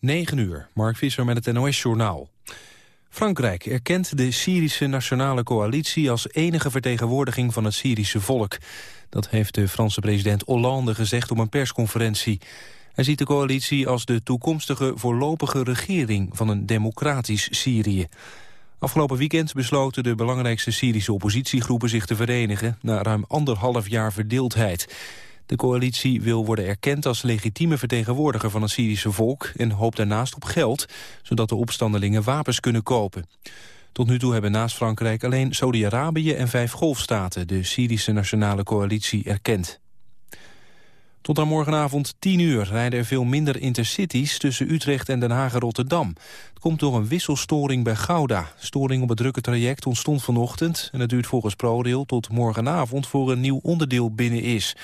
9 uur, Mark Visser met het NOS-journaal. Frankrijk erkent de Syrische Nationale Coalitie als enige vertegenwoordiging van het Syrische volk. Dat heeft de Franse president Hollande gezegd op een persconferentie. Hij ziet de coalitie als de toekomstige voorlopige regering van een democratisch Syrië. Afgelopen weekend besloten de belangrijkste Syrische oppositiegroepen zich te verenigen na ruim anderhalf jaar verdeeldheid. De coalitie wil worden erkend als legitieme vertegenwoordiger van het Syrische volk... en hoopt daarnaast op geld, zodat de opstandelingen wapens kunnen kopen. Tot nu toe hebben naast Frankrijk alleen Saudi-Arabië en vijf golfstaten... de Syrische Nationale Coalitie erkend. Tot aan morgenavond 10 uur rijden er veel minder intercities tussen Utrecht en Den Haag en Rotterdam. Het komt door een wisselstoring bij Gouda. Storing op het drukke traject ontstond vanochtend en het duurt volgens ProRail tot morgenavond voor een nieuw onderdeel binnen is.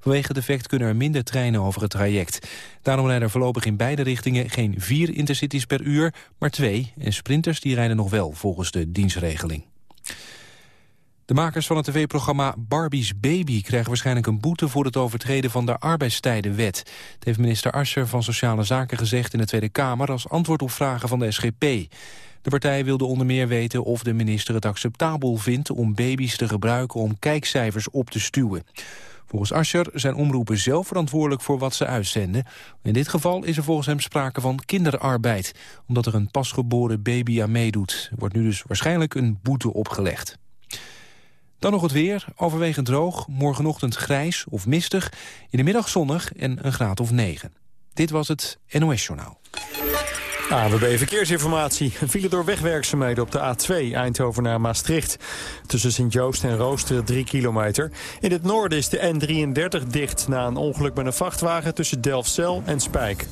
Vanwege het effect kunnen er minder treinen over het traject. Daarom rijden er voorlopig in beide richtingen geen vier intercities per uur, maar twee. En sprinters die rijden nog wel volgens de dienstregeling. De makers van het tv-programma Barbie's Baby krijgen waarschijnlijk een boete voor het overtreden van de arbeidstijdenwet. Het heeft minister Ascher van Sociale Zaken gezegd in de Tweede Kamer als antwoord op vragen van de SGP. De partij wilde onder meer weten of de minister het acceptabel vindt om baby's te gebruiken om kijkcijfers op te stuwen. Volgens Ascher zijn omroepen zelf verantwoordelijk voor wat ze uitzenden. In dit geval is er volgens hem sprake van kinderarbeid, omdat er een pasgeboren baby aan meedoet. Er wordt nu dus waarschijnlijk een boete opgelegd. Dan nog het weer, overwegend droog, morgenochtend grijs of mistig, in de middag zonnig en een graad of 9. Dit was het NOS Journaal. AWB Verkeersinformatie. File door wegwerkzaamheden op de A2 Eindhoven naar Maastricht. Tussen Sint-Joost en Roosteren 3 kilometer. In het noorden is de N33 dicht na een ongeluk met een vrachtwagen tussen Delfzijl en Spijk.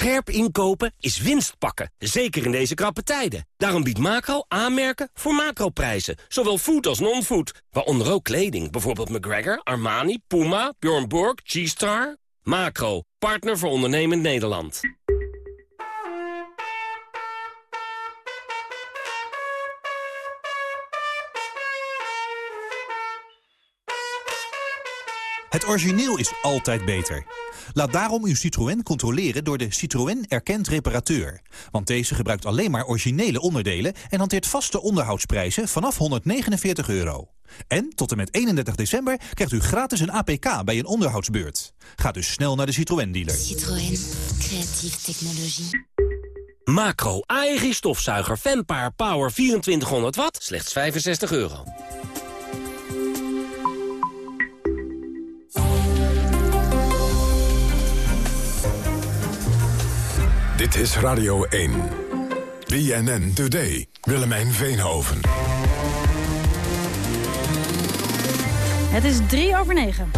Scherp inkopen is winst pakken, zeker in deze krappe tijden. Daarom biedt Macro aanmerken voor macroprijzen, zowel food als non-food. Waaronder ook kleding, bijvoorbeeld McGregor, Armani, Puma, Bjorn Borg, G-Star. Macro, partner voor ondernemend Nederland. Het origineel is altijd beter. Laat daarom uw Citroën controleren door de Citroën Erkend Reparateur. Want deze gebruikt alleen maar originele onderdelen... en hanteert vaste onderhoudsprijzen vanaf 149 euro. En tot en met 31 december krijgt u gratis een APK bij een onderhoudsbeurt. Ga dus snel naar de Citroën-dealer. Citroën. Creatieve technologie. Macro, eigen stofzuiger, Fenpaar Power 2400 watt, slechts 65 euro. Dit is Radio 1. BNN Today. Willemijn Veenhoven. Het is drie over negen.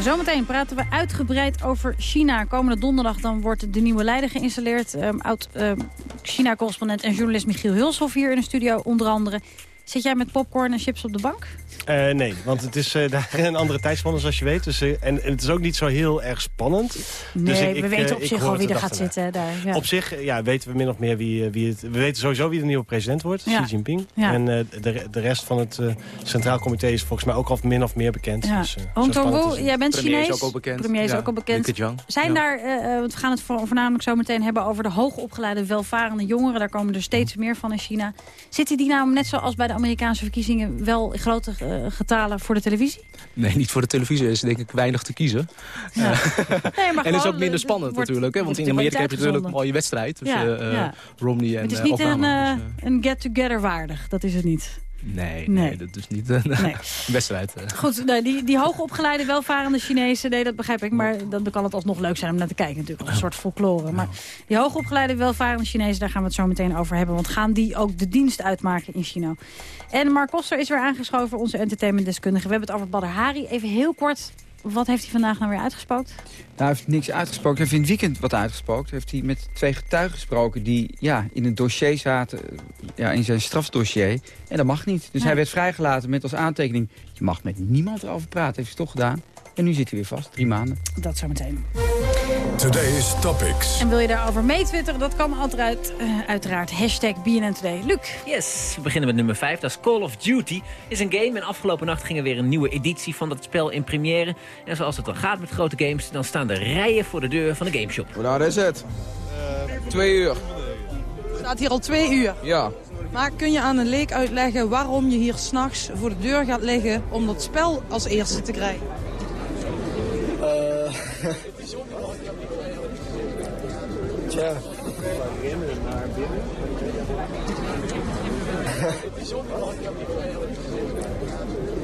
Zometeen praten we uitgebreid over China. Komende donderdag dan wordt de nieuwe leider geïnstalleerd. Um, Oud-China-correspondent en journalist Michiel Hulshoff hier in de studio onder andere. Zit jij met popcorn en chips op de bank? Uh, nee, want het is uh, daar een andere tijdspanne zoals je weet. Dus, uh, en, en, het is ook niet zo heel erg spannend. Nee, dus ik, we weten op zich al wie er gaat zitten. Daar, ja. Op zich ja, weten we min of meer wie, wie het... We weten sowieso wie de nieuwe president wordt, ja. Xi Jinping. Ja. En de, de rest van het Centraal Comité is volgens mij ook al min of meer bekend. Ja. Dus, Hong jij bent Premier Chinees. Is ook al bekend. Premier is ook al bekend. Zijn daar, we gaan het voornamelijk zo meteen hebben over de hoogopgeleide welvarende jongeren. Daar komen er steeds meer van in China. Zitten die nou net zoals bij de Amerikaanse verkiezingen wel in grote getalen voor de televisie? Nee, niet voor de televisie. Er is denk ik weinig te kiezen. Ja. nee, maar en het is ook minder spannend wordt, natuurlijk. Hè? Want in Amerika heb je natuurlijk al je wedstrijd tussen ja, ja. Romney en Het is niet Obama, een, dus, een get-together waardig. Dat is het niet. Nee, nee. nee, dat is niet een nee. wedstrijd. Goed, nee, die, die hoogopgeleide, welvarende Chinezen, nee, dat begrijp ik. Maar dan kan het alsnog leuk zijn om naar te kijken natuurlijk. Een soort folklore. Maar die hoogopgeleide, welvarende Chinezen, daar gaan we het zo meteen over hebben. Want gaan die ook de dienst uitmaken in China? En Mark Koster is weer aangeschoven, onze entertainmentdeskundige. We hebben het over Badr Hari. Even heel kort, wat heeft hij vandaag nou weer uitgespookt? Nou, hij heeft niks uitgesproken. Hij heeft in het weekend wat uitgespookt. Heeft hij met twee getuigen gesproken die ja, in het dossier zaten, ja, in zijn strafdossier. En dat mag niet. Dus Nee. hij werd vrijgelaten met als aantekening... je mag met niemand erover praten, heeft hij toch gedaan. En nu zit hij weer vast, drie maanden. Dat zo meteen. Today's Topics. En wil je daarover meetwitteren? Dat kan altijd, uh, uiteraard. Hashtag BNN Today. Luc. Yes, we beginnen met nummer 5. Dat is Call of Duty. is een game en afgelopen nacht ging er weer een nieuwe editie van dat spel in première. En zoals het dan gaat met grote games, dan staan er rijen voor de deur van de gameshop. Hoe laat is het? Uh, twee uur. Het staat hier al twee uur? Ja. Maar kun je aan een leek uitleggen waarom je hier s'nachts voor de deur gaat liggen om dat spel als eerste te krijgen? Uh, Tja, beginnen naar binnen.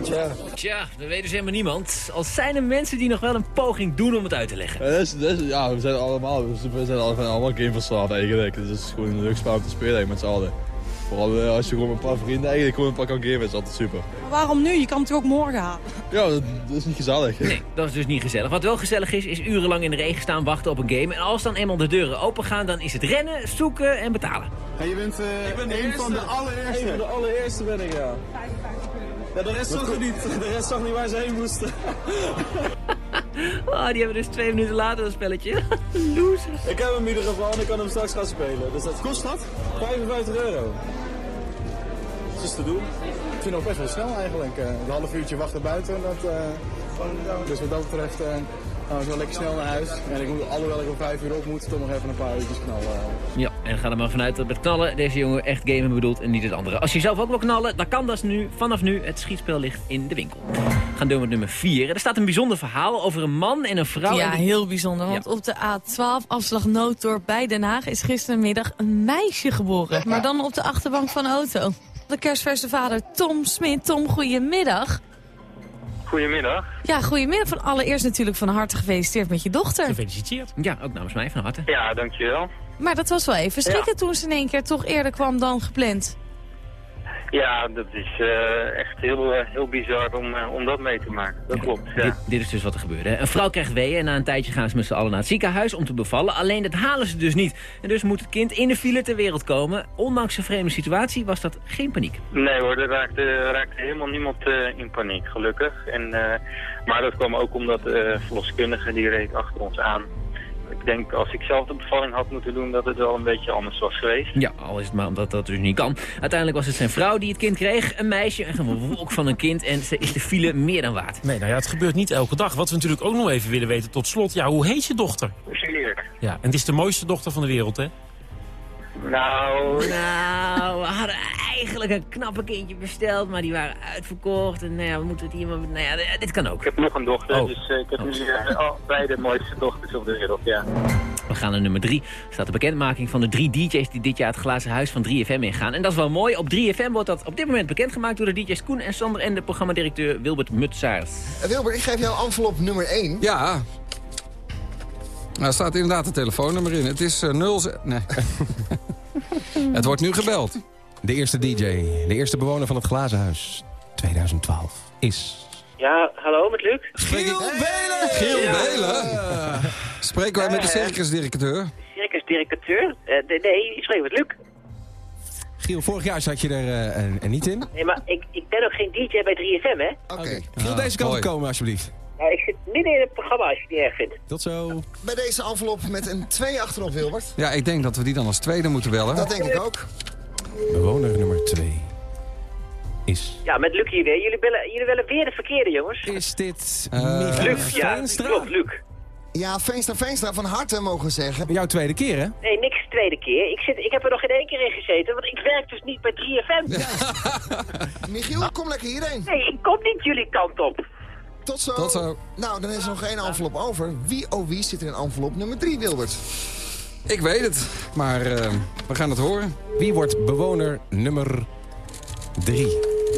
Tja. Tja, dat weet dus helemaal niemand. Al zijn er mensen die nog wel een poging doen om het uit te leggen. Ja, dat is, dat is, ja we zijn allemaal, we zijn allemaal, gameverslaafd eigenlijk. Dus het is gewoon een leuk spel om te spelen met z'n allen. Vooral eh, als je gewoon een paar vrienden eigenlijk gewoon een paar kan gamen, is altijd super. Maar waarom nu? Je kan het toch ook morgen halen? Ja, dat, is niet gezellig. Nee, dat is dus niet gezellig. Wat wel gezellig is, is urenlang in de regen staan wachten op een game. En als dan eenmaal de deuren open gaan, dan is het rennen, zoeken en betalen. En je bent, uh, ik ben een van de allereerste. Een van de allereerste ben ik, ja. Ja, de rest zag niet. De rest zag niet waar ze heen moesten. oh, die hebben dus twee minuten later een spelletje. Losers. Ik heb hem in ieder geval en ik kan hem straks gaan spelen. Dus dat kost dat? 55 euro. Dat is te doen. Ik vind het ook best wel snel eigenlijk. Uh, een half uurtje wachten buiten. Dat, uh, dus wat dat betreft uh, gaan we zo lekker snel naar huis. En ik moet, alhoewel ik om vijf uur op moet, toch nog even een paar uurtjes knallen. Ja, en ga er maar vanuit dat met knallen deze jongen echt gamen bedoelt en niet het andere. Als je zelf ook wil knallen, dan kan dat nu. Vanaf nu, het schietspel ligt in de winkel. We gaan door met nummer 4. Er staat een bijzonder verhaal over een man en een vrouw. Ja, heel bijzonder. Want op de A12 afslag Nooddorp bij Den Haag is gisterenmiddag een meisje geboren. Maar dan op de achterbank van de auto. De kerstverse vader Tom Smit. Tom, goedemiddag. Goedemiddag. Ja, goedemiddag. Van allereerst natuurlijk van harte gefeliciteerd met je dochter. Gefeliciteerd. Ja, ook namens mij van harte. Ja, dankjewel. Maar dat was wel even schrikken toen ze in één keer toch eerder kwam dan gepland. Ja, dat is uh, echt heel, uh, heel bizar om, uh, om dat mee te maken. Dat klopt, ja. Dit, dit, is dus wat er gebeurde. Een vrouw krijgt weeën en na een tijdje gaan ze met z'n allen naar het ziekenhuis om te bevallen. Alleen dat halen ze dus niet. En dus moet het kind in de file ter wereld komen. Ondanks een vreemde situatie was dat geen paniek. Nee hoor, er raakte, raakte helemaal niemand in paniek, gelukkig. En, maar dat kwam ook omdat de verloskundige die reed achter ons aan ik denk als ik zelf de bevalling had moeten doen dat het wel een beetje anders was geweest. Ja, al is het maar omdat dat dus niet kan. Uiteindelijk was het zijn vrouw die het kind kreeg, een meisje, een wolk van een kind en ze is de file meer dan waard. Nee, nou ja, het gebeurt niet elke dag. Wat we natuurlijk ook nog even willen weten tot slot, ja, hoe heet je dochter? Juliette. Ja, en het is de mooiste dochter van de wereld, hè? Nou... Nou, we hadden eigenlijk een knappe kindje besteld, maar die waren uitverkocht. En nou ja, we moeten het hier maar... Nou ja, dit kan ook. Ik heb nog een dochter, oh. dus uh, ik heb oh. nu uh, beide mooiste dochters op de wereld, ja. We gaan naar nummer 3. Er staat de bekendmaking van de drie DJ's die dit jaar het glazen huis van 3FM ingaan. En dat is wel mooi. Op 3FM wordt dat op dit moment bekendgemaakt door de DJ's Koen en Sander en de programmadirecteur Wilbert Mutsaars. Uh, Wilbert, ik geef jou envelop nummer 1. Ja, nou, er staat inderdaad een telefoonnummer in. Het is uh, 0... Nee. het wordt nu gebeld. De eerste DJ, de eerste bewoner van het Glazen Huis 2012 is... Ja, hallo, met Luc? Giel Belen! Giel ja. Belen! Spreken wij met de circusdirecteur? Circusdirecteur? Uh, nee, ik spreek met Luc. Giel, vorig jaar zat je er uh, niet in. Nee, maar ik, ik ben ook geen DJ bij 3FM, hè? Oké. Okay. Giel, deze kant op komen, alsjeblieft. Nou, ik zit midden in het programma als je het niet erg vindt. Tot zo. Bij deze envelop met een 2 achterop, Wilbert. Ja, ik denk dat we die dan als tweede moeten bellen. Dat denk ik ook. Bewoner nummer 2 is... Ja, met Luc hier weer. Jullie bellen, jullie willen weer de verkeerde, jongens. Is dit uh, Luc? Ja, klopt, Luc. Ja, Veenstra Veenstra van harte mogen zeggen. Jouw tweede keer, hè? Nee, niks tweede keer. Ik, zit, ik heb er nog geen één keer in gezeten, want ik werk dus niet bij 3FM. Michiel, kom lekker hierheen. Nee, ik kom niet jullie kant op. Tot zo. Tot zo. Nou, dan is er nog één envelop over. Wie oh wie zit er in envelop nummer 3, Wilbert? Ik weet het, maar uh, we gaan het horen. Wie wordt bewoner nummer 3?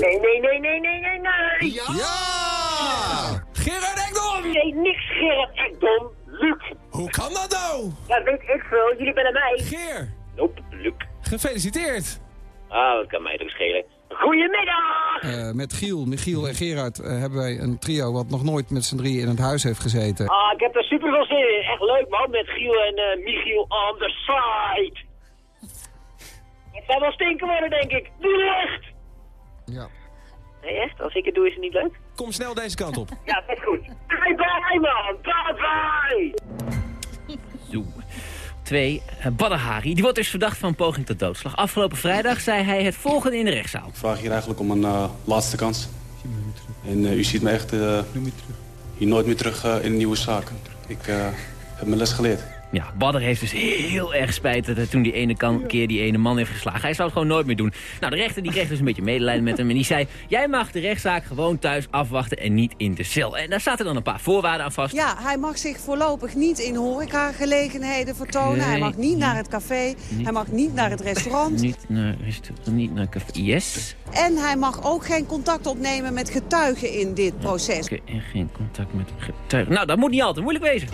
Nee, nee, nee, nee, nee, nee, nee. Ja! ja! Gerard Ekdom! Nee, niks Gerard Ekdom. Luc. Hoe kan dat nou? Ja, weet ik veel. Jullie bellen mij. Geer. Nope, Luc. Gefeliciteerd. Ah, dat kan mij toch schelen. Goedemiddag! Eh, met Giel, Michiel en Gerard eh, hebben wij een trio wat nog nooit met z'n drieën in het huis heeft gezeten. Ah, ik heb er super veel zin in. Echt leuk man, met Giel en eh, Michiel on the side. Het zou wel stinken worden, denk ik. Doe echt! Ja. Nee, echt? Als ik het doe, is het niet leuk? Kom snel deze kant op. ja, dat is goed. Bye bye man, bye bye! 2, eh, Badahari. Die wordt dus verdacht van poging tot doodslag. Afgelopen vrijdag zei hij het volgende in de rechtszaal. Ik vraag hier eigenlijk om een eh, laatste kans. En eh, u ziet me echt hier nooit meer terug in een nieuwe zaak. Ik heb mijn les geleerd. Ja, Badr heeft dus heel erg spijt dat hij toen die ene keer die ene man heeft geslagen. Hij zou het gewoon nooit meer doen. Nou, de rechter die kreeg dus een beetje medelijden met hem. En die zei, jij mag de rechtszaak gewoon thuis afwachten en niet in de cel. En daar zaten dan een paar voorwaarden aan vast. Ja, hij mag zich voorlopig niet in horecagelegenheden vertonen. Hij mag niet naar het café. Hij mag niet naar het restaurant. Niet naar restaurant, niet naar café. Yes. En hij mag ook geen contact opnemen met getuigen in dit proces. Oké, en geen contact met getuigen. Nou, dat moet niet altijd moeilijk wezen.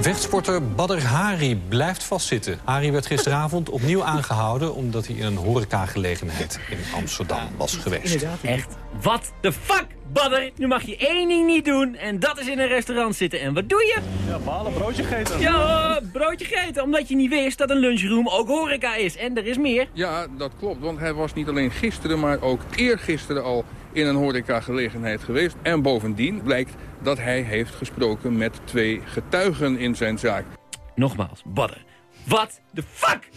Vechtsporter Badr Hari blijft vastzitten. Hari werd gisteravond opnieuw aangehouden... omdat hij in een horecagelegenheid in Amsterdam was geweest. Echt, wat de fuck, Badr? Nu mag je één ding niet doen en dat is in een restaurant zitten. En wat doe je? Ja, balen, broodje gegeten. Ja, broodje gegeten. Omdat je niet wist dat een lunchroom ook horeca is. En er is meer. Ja, dat klopt. Want hij was niet alleen gisteren, maar ook eergisteren al in een horecagelegenheid geweest. En bovendien blijkt dat hij heeft gesproken met twee getuigen in zijn zaak. Nogmaals, Badder. Wat de fuck?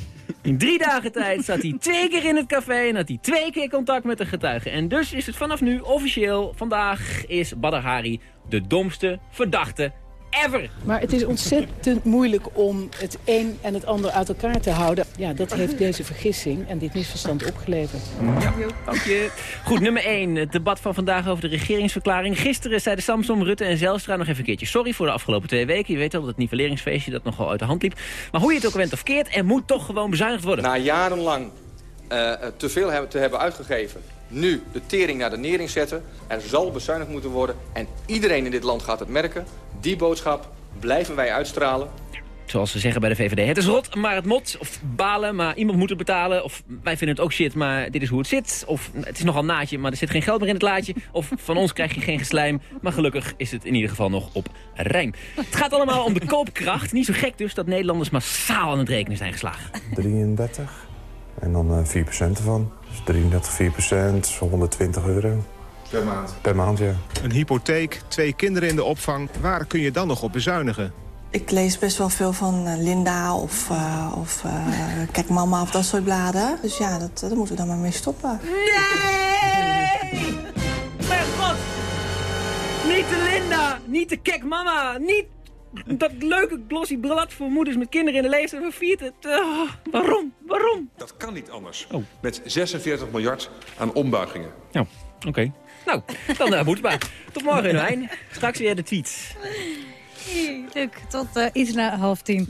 In drie dagen tijd zat hij twee keer in het café en had hij twee keer contact met een getuige. En dus is het vanaf nu officieel, vandaag is Badr Hari de domste verdachte ever. Maar het is ontzettend moeilijk om het een en het ander uit elkaar te houden. Ja, dat heeft deze vergissing en dit misverstand opgeleverd. Ja, dank je. Goed, nummer 1. Het debat van vandaag over de regeringsverklaring. Gisteren zeiden Samson, Rutte en Zelstra nog even een keertje sorry voor de afgelopen twee weken. Je weet wel, dat nivelleringsfeestje dat nogal uit de hand liep. Maar hoe je het ook went of keert, er moet toch gewoon bezuinigd worden. Na jarenlang uh, te veel te hebben uitgegeven nu de tering naar de nering zetten. Er zal bezuinigd moeten worden. En iedereen in dit land gaat het merken. Die boodschap blijven wij uitstralen. Zoals ze zeggen bij de VVD. Het is rot, maar het mot. Of balen, maar iemand moet het betalen. Of wij vinden het ook shit, maar dit is hoe het zit. Of het is nogal naadje, maar er zit geen geld meer in het laadje. Of van ons krijg je geen geslijm. Maar gelukkig is het in ieder geval nog op rijm. Het gaat allemaal om de koopkracht. Niet zo gek dus dat Nederlanders massaal aan het rekenen zijn geslagen. 33. En dan 4% eh, ervan. Dus 33, 4%, 120 euro. Per maand? Per maand, ja. Een hypotheek, twee kinderen in de opvang. Waar kun je dan nog op bezuinigen? Ik lees best wel veel van uh, Linda of, uh, of uh, Kijk Mama of dat soort bladen. Dus ja, dat, daar moeten we dan maar mee stoppen. Nee! Mijn god! Niet de Linda, niet de Kek Mama, niet dat leuke glossy blad voor moeders met kinderen in de leeftijd van viert Uh, waarom? Waarom? Dat kan niet anders. Oh. Met 46 miljard aan ombuigingen. Ja, oké. Nou, dan uh, moet het maar. Tot morgen, Wijn. Straks weer de tweets. Leuk, tot uh, iets na half tien.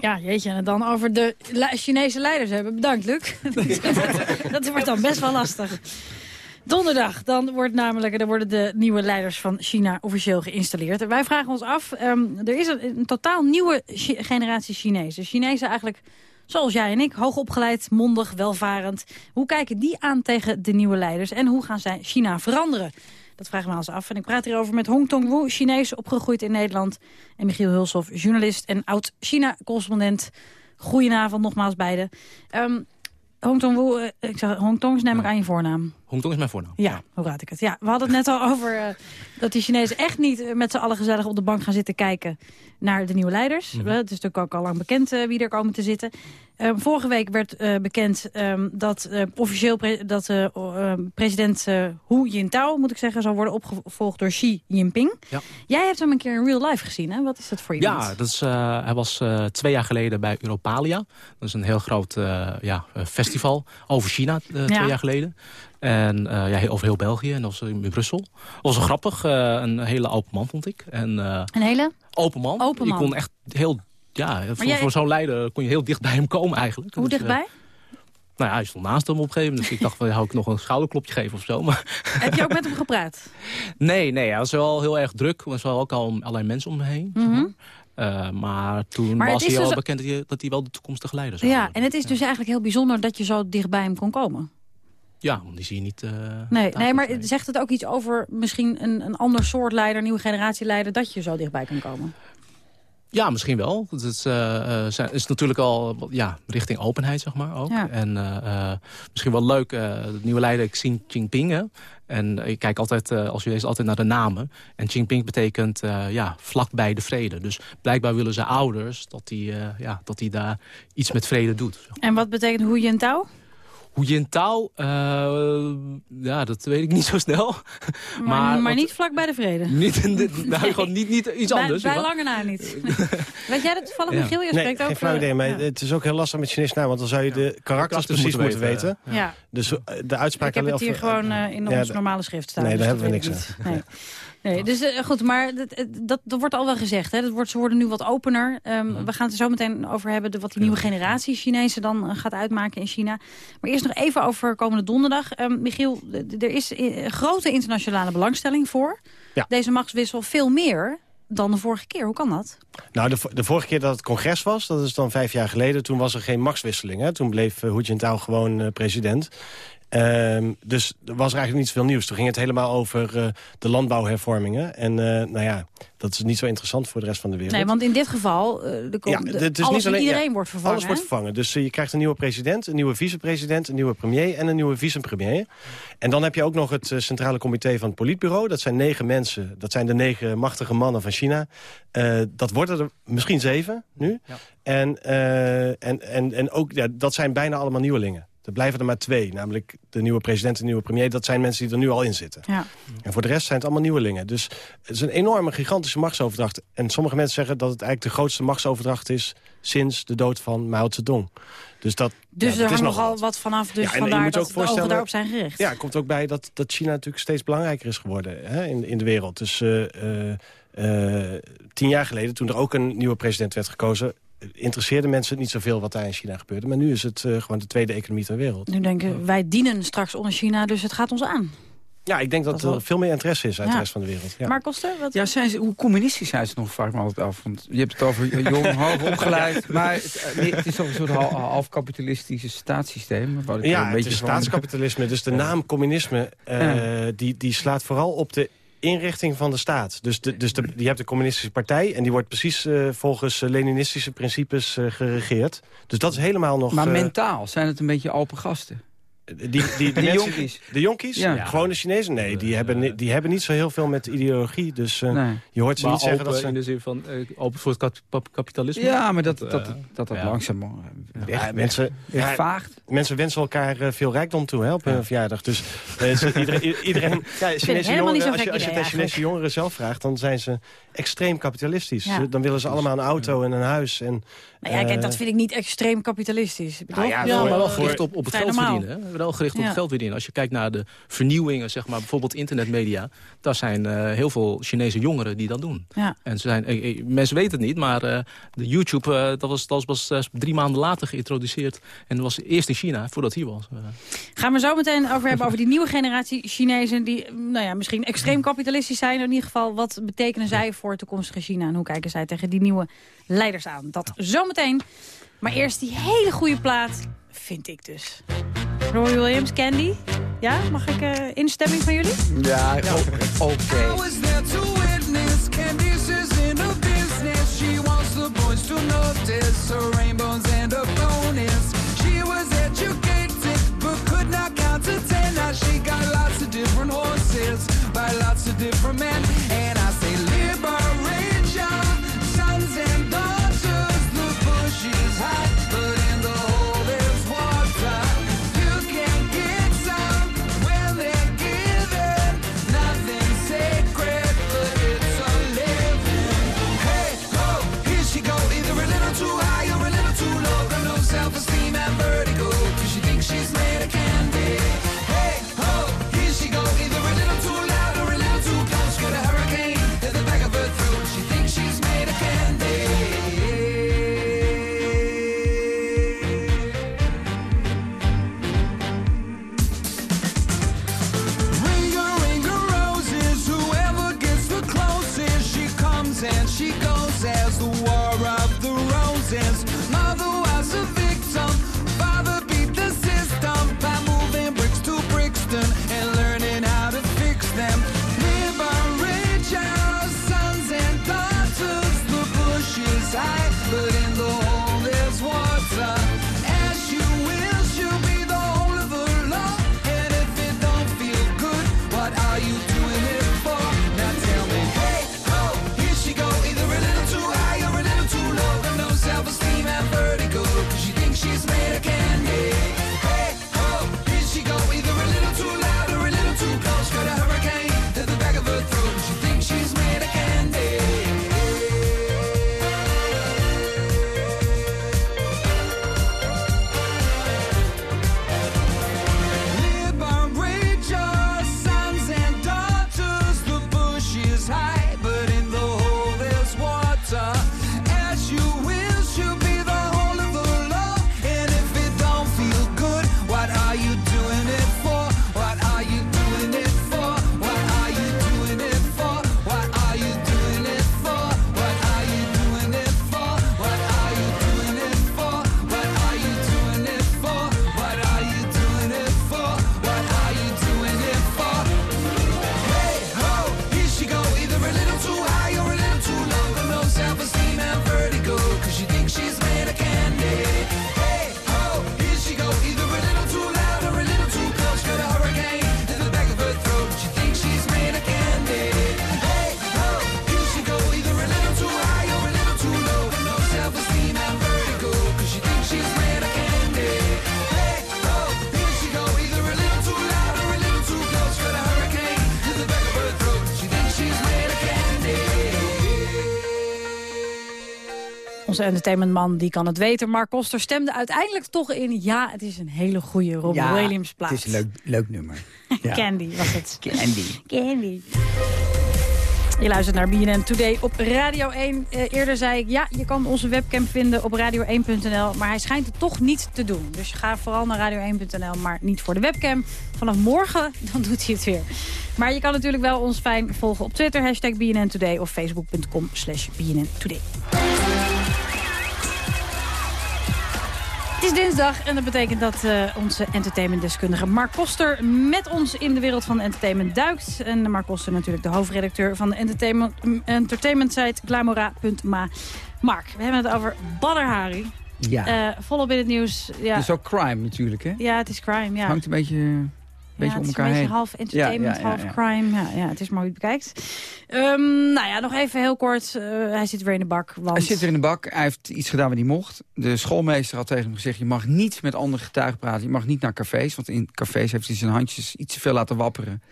Ja, jeetje, en dan over de Chinese leiders hebben. Bedankt, Luc. dat wordt dan best wel lastig. Donderdag, dan wordt namelijk, er worden de nieuwe leiders van China officieel geïnstalleerd. Wij vragen ons af, um, er is een, een, totaal nieuwe generatie Chinezen. Chinezen eigenlijk, zoals jij en ik, hoogopgeleid, mondig, welvarend. Hoe kijken die aan tegen de nieuwe leiders en hoe gaan zij China veranderen? Dat vragen we ons af. En ik praat hierover met Hong Tong Wu, Chinees opgegroeid in Nederland. En Michiel Hulshoff, journalist en oud-China-correspondent. Goedenavond nogmaals beiden. Um, Hong Tong Wu, eh, ik zeg, Hong Tong is neem ik aan je voornaam. Hongkong is mijn voornaam. Ja, hoe raad ik het? Ja, we hadden het net al over uh, dat die Chinezen echt niet eh, met z'n allen gezellig op de bank gaan zitten kijken naar de nieuwe leiders. Mm Het is natuurlijk ook al lang bekend uh, wie er komen te zitten. Ehm, vorige week werd bekend um, dat officieel pre dat ehm, president Hu Jintao, moet ik zeggen, zal worden opgevolgd door Xi Jinping. Ja. Jij hebt hem een keer in real life gezien, hè? Wat is dat voor iemand? Ja, dat is, hij was twee jaar geleden bij Europalia. Dat is een heel groot ja, festival over China, twee jaar geleden. En uh, ja, over heel België en dat in Brussel. Dat was wel grappig. Uh, een hele open man, vond ik. En, uh, een hele? Open man. Open man. Je kon echt heel... Ja, voor, jij... voor zo'n leider kon je heel dicht bij hem komen eigenlijk. Hoe dus, dichtbij? Nou ja, hij stond naast hem op een gegeven moment. Dus ik dacht, van, hou ik nog een schouderklopje geven of zo. Maar Heb je ook met hem gepraat? Nee, nee. Hij was wel heel erg druk. Er waren ook al allerlei mensen om me heen. Mm -hmm. Uh, maar toen maar was hij al dus... bekend dat hij, dat hij wel de toekomstige leider zou Ja, worden. en het is dus eigenlijk heel bijzonder dat je zo dicht bij hem kon komen. Ja, want die zie je niet... Uh, nee, nee, maar zegt het ook iets over misschien een, een ander soort leider... nieuwe generatie leider, dat je zo dichtbij kan komen? Ja, misschien wel. Het is, eh, eh, zijn- is natuurlijk al ja, richting openheid, zeg maar, ook. Ja. En eh, eh, misschien wel leuk, eh, de nieuwe leider Xi Jinping, hè. En ik kijk altijd, eh, als je leest, altijd naar de namen. En Jinping betekent eh, ja, vlakbij de vrede. Dus blijkbaar willen ze ouders dat die, eh, ja, dat die daar iets met vrede doet. En wat betekent hoe je een touw? Hoe je in taal, eh, ja, dat weet ik niet zo snel. Maar, maar, niet vlak bij de vrede. Niet, nou, gewoon niet, niet iets Bij- anders. Bij, lange na niet. Weet jij dat toevallig, Ja. Michiel? Je Nee, spreekt geen flauw idee. Maar ja. het is ook heel lastig met Chinese naam. Want dan zou je de karakters precies moeten moeten weten. weten, Ja. Dus eh, de uitspraak... Ik heb het hier of- gewoon eh, in Ja, ons normale schrift staan. Nee, dus daar dat hebben we niks ik niet. Nee. Dus eh, goed, maar dat, eh, dat, dat wordt al wel gezegd. Hè? Dat wordt, ze worden nu wat opener. Ehm. We gaan het er zo meteen over hebben... de- wat die nieuwe generatie Chinezen dan eh, gaat uitmaken in China. Maar eerst nog even over komende donderdag. Ehm, Michiel, er is grote internationale belangstelling voor. Ja. Deze machtswissel veel meer dan de vorige keer. Hoe kan dat? Nou, de, de vorige keer dat het congres was, dat is dan vijf jaar geleden... toen was er geen machtswisseling. Hè? Toen bleef uh, Hu Jintao gewoon president. Ehm, dus er was er eigenlijk niet zoveel nieuws. Toen ging het helemaal over eh, de landbouwhervormingen. En eh, nou ja, dat is niet zo interessant voor de rest van de wereld. Nee, want in dit geval... eh, de, Ja, de- alles niet alleen- iedereen ja, wordt vervangen. Alles wordt vervangen. Dus je krijgt een nieuwe president, een nieuwe vicepresident... een nieuwe premier en een nieuwe vicepremier. En dan heb je ook nog het Centrale Comité van het Politbureau. Dat zijn negen mensen. Dat zijn de negen machtige mannen van China. Eh, dat worden er misschien zeven nu. En, eh, en, en, en ook, ja, dat zijn bijna allemaal nieuwelingen. Er blijven er maar twee, namelijk de nieuwe president en de nieuwe premier. Dat zijn mensen die er nu al in zitten. Ja. En voor de rest zijn het allemaal nieuwelingen. Dus het is een enorme, gigantische machtsoverdracht. En sommige mensen zeggen dat het eigenlijk de grootste machtsoverdracht is... sinds de dood van Mao Zedong. Dus, dat, Dus ja, er hangt nogal wat vanaf. Dus Ja, en je vandaar dat de ogen daarop zijn gericht. Ja, komt ook bij dat, dat China natuurlijk steeds belangrijker is geworden hè, in, in de wereld. Dus eh, eh, eh, tien jaar geleden, toen er ook een nieuwe president werd gekozen... interesseerde mensen het niet zoveel wat daar in China gebeurde. Maar nu is het eh, gewoon de tweede economie ter wereld. Nu denken wij dienen straks onder China, dus het gaat ons aan. Ja, ik denk dat, Dat wel- er veel meer interesse is uit Ja. de rest van de wereld. Ja. Maar Koster, wat... Ja, zijn ze, hoe communistisch zijn ze nog, vraag ik me altijd af. Want je hebt het over jong, hoog opgeleid. Maar het, eh, nee, het is toch een soort hal- half kapitalistische staatssysteem. Wat ik Ja, een het beetje is van- staatskapitalisme. Dus de naam communisme, eh, die, die slaat vooral op de inrichting van de staat. Dus, de, dus de, je hebt de communistische partij... en die wordt precies eh, volgens eh, Leninistische principes eh, geregeerd. Dus dat is helemaal nog... Maar mentaal zijn het een beetje open gasten. Die, die, die, Die mensen- jonkies. De jonkies? Ja. Gewoon de Chinezen? Nee, die hebben, die hebben niet zo heel veel met ideologie. Dus eh, je hoort ze Maar niet zeggen dat ze... in de zin van eh, open voor het kap- kap- kapitalisme? Ja, maar dat Want, dat, eh, dat, dat ja. langzaam weg, Ja, mensen, ja, wegvaagt. mensen wensen elkaar veel rijkdom toe hè, op hun verjaardag. Dus eh, iedereen, iedereen ja, Chinese helemaal niet jongeren, als je, als je het aan Chinese jongeren zelf vraagt, dan zijn ze extreem kapitalistisch. Dan willen ze allemaal een auto en een huis. En, Nou ja, kijk, dat vind ik niet extreem kapitalistisch. Ik bedoel, Nou ja, maar wel gericht op, op het geld verdienen. Wel gericht op Ja. verdienen. Als je kijkt naar de vernieuwingen, zeg maar, bijvoorbeeld internetmedia... daar zijn eh, heel veel Chinese jongeren die dat doen. Ja. En ze zijn, eh, eh, mensen weten het niet, maar de YouTube... dat was, dat was drie maanden later geïntroduceerd. En dat was eerst in China, voordat hier was. Gaan we zo meteen over hebben over die nieuwe generatie Chinezen... die nou ja, misschien extreem kapitalistisch zijn. In ieder geval, wat betekenen zij voor toekomstige China... en hoe kijken zij tegen die nieuwe leiders aan? Dat zometeen. Maar eerst die hele goede plaat, vind ik dus. Roy Williams, Candy. Ja, mag ik eh, instemming van jullie? Ja, o- oké. I was there to witness Candice is in a Onze entertainmentman die kan het weten. Mark Koster stemde uiteindelijk toch in... ja, het is een hele goede Robbie Ja, Williams plaat. Het is een leuk, leuk nummer. Ja. Candy was het. Candy. Candy. Je luistert naar BNN Today op Radio 1. Eh, eerder zei ik, ja, je kan onze webcam vinden op radio1.nl. Maar hij schijnt het toch niet te doen. Dus ga vooral naar radio1.nl, maar niet voor de webcam. Vanaf morgen, dan doet hij het weer. Maar je kan natuurlijk wel ons fijn volgen op Twitter. Hashtag BNN Today of facebook.com slash BNN Today. Het is dinsdag en dat betekent dat eh, onze entertainmentdeskundige Mark Koster met ons in de wereld van entertainment duikt. En Mark Koster natuurlijk de hoofdredacteur van de entertainment, entertainment site glamora.ma. Mark, we hebben het over Badr Hari. Ja. Eh, volop in het nieuws. Ja, Het is ook crime natuurlijk, hè? ja het is crime. Ja. Hangt een beetje, beetje ja, om het is een beetje half entertainment, Ja, ja, ja, half ja. crime. Ja, ja, het is maar hoe je het bekijkt. Ehm, nou ja, nog even heel kort. Eh, hij zit weer in de bak. Want... Hij zit er in de bak. Hij heeft iets gedaan wat hij mocht. De schoolmeester had tegen hem gezegd... je mag niet met andere getuigen praten. Je mag niet naar cafés. Want in cafés heeft hij zijn handjes iets te veel laten wapperen.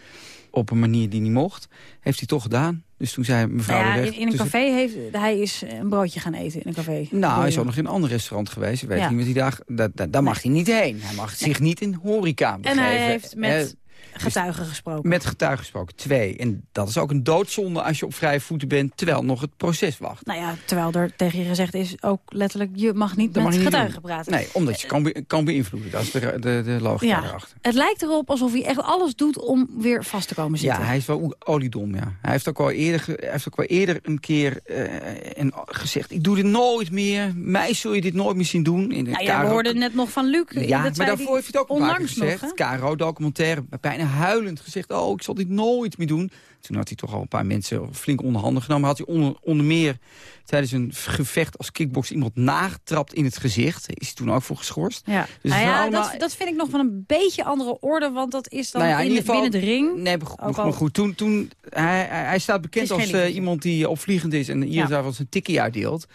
Op een manier die niet mocht. Heeft hij toch gedaan. Dus toen zei mevrouw Nou ja, de in, een café heeft hij is een broodje gaan eten in een café. Nou, hij is ook nog in een ander restaurant geweest. Weet Ja. niet wat hij daar... Daar, mag hij niet heen. Hij mag zich niet in horeca En begeven. hij heeft met getuigen gesproken. met getuigen gesproken. Twee. En dat is ook een doodzonde als je op vrije voeten bent... terwijl nog het proces wacht. Nou ja, terwijl er tegen je gezegd is ook letterlijk... je mag niet Dat met mag je niet getuigen praten. Nee, omdat je kan, be- kan beïnvloeden. Dat is de, de, de logica Ja, het lijkt erop alsof hij echt alles doet om weer vast te komen zitten. Ja, hij is wel oliedom, ja. Hij heeft ook al eerder, hij heeft ook wel eerder een keer eh, en gezegd... ik doe dit nooit meer. Mij zul je dit nooit meer zien doen. In de Nou ja, we hoorden net nog van Luc. Ja, dat maar daarvoor heeft hij het ook onlangs gezegd. nog, hè? KRO-documentaire, bijna huilend gezegd... oh, ik zal dit nooit meer doen. Toen had hij toch al een paar mensen flink onder handen genomen. Had hij onder, onder meer tijdens een gevecht als kickbox iemand nagetrapt in het gezicht. Is hij toen ook voor geschorst. Ja, Dus nou ja allemaal- dat, dat vind ik nog van een beetje andere orde, want dat is dan Nou ja, in in ieder de, geval- binnen de ring. Nee, maar, goed, Ook maar al- goed toen, toen, hij, hij staat bekend als eh, iemand die opvliegend is... en hier Ja. ja. wel zijn tikkie uitdeelt.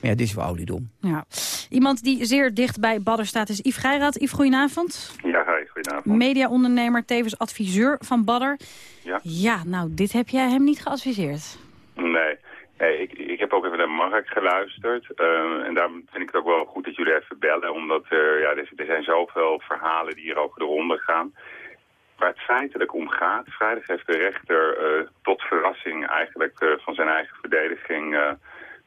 Maar ja, dit is wel oliedom. Ja. Iemand die zeer dicht bij Badder staat is Yves Geiraat. Yves, goedenavond. Ja, goedenavond. Mediaondernemer, tevens adviseur van Badder. Ja? Ja, nou, dit heb jij hem niet geadviseerd. Nee. Ik, ik heb ook even naar Mark geluisterd. eh, en daarom vind ik het ook wel goed dat jullie even bellen. Omdat er, ja, er, er zijn zoveel verhalen die hier over de ronde gaan. Waar het feitelijk om gaat. Vrijdag heeft de rechter eh, tot verrassing eigenlijk eh, van zijn eigen verdediging... eh,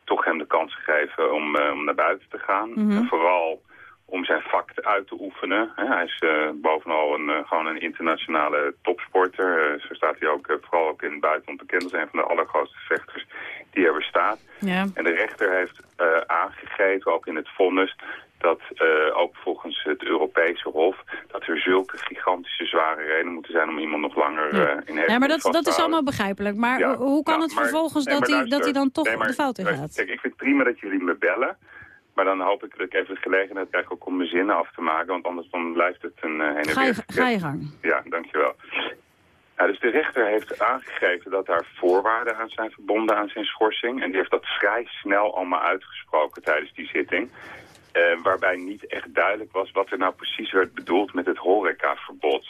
toch hem de kans gegeven om, om naar buiten te gaan. Mhm. En vooral om zijn vak uit te oefenen. Hij is eh, bovenal een, eh, gewoon een internationale topsporter. Eh, zo staat hij ook vooral ook in het buitenland bekend als een van de allergrootste vechters die er bestaat. Ja. En de rechter heeft aangegeven, ook in het vonnis, dat ook volgens het Europese Hof, dat er zulke gigantische zware redenen moeten zijn om iemand nog langer eh, in hechtenis Ja, maar dat, dat is allemaal begrijpelijk. Maar Ja, hoe kan nou, het vervolgens dat, hij, luister. dat hij dan toch Nee, maar- de fout in gaat? Kijk, ik vind het prima dat jullie me bellen. Maar dan hoop ik dat ik even de gelegenheid krijg ook om mijn zinnen af te maken. Want anders dan blijft het een eh, heen en Ga je, weer. ga je gang. Ja, dankjewel. Ja, dus de rechter heeft aangegeven dat daar voorwaarden aan zijn verbonden aan zijn schorsing. En die heeft dat vrij snel allemaal uitgesproken tijdens die zitting. Eh, waarbij niet echt duidelijk was wat er nou precies werd bedoeld met het horecaverbod.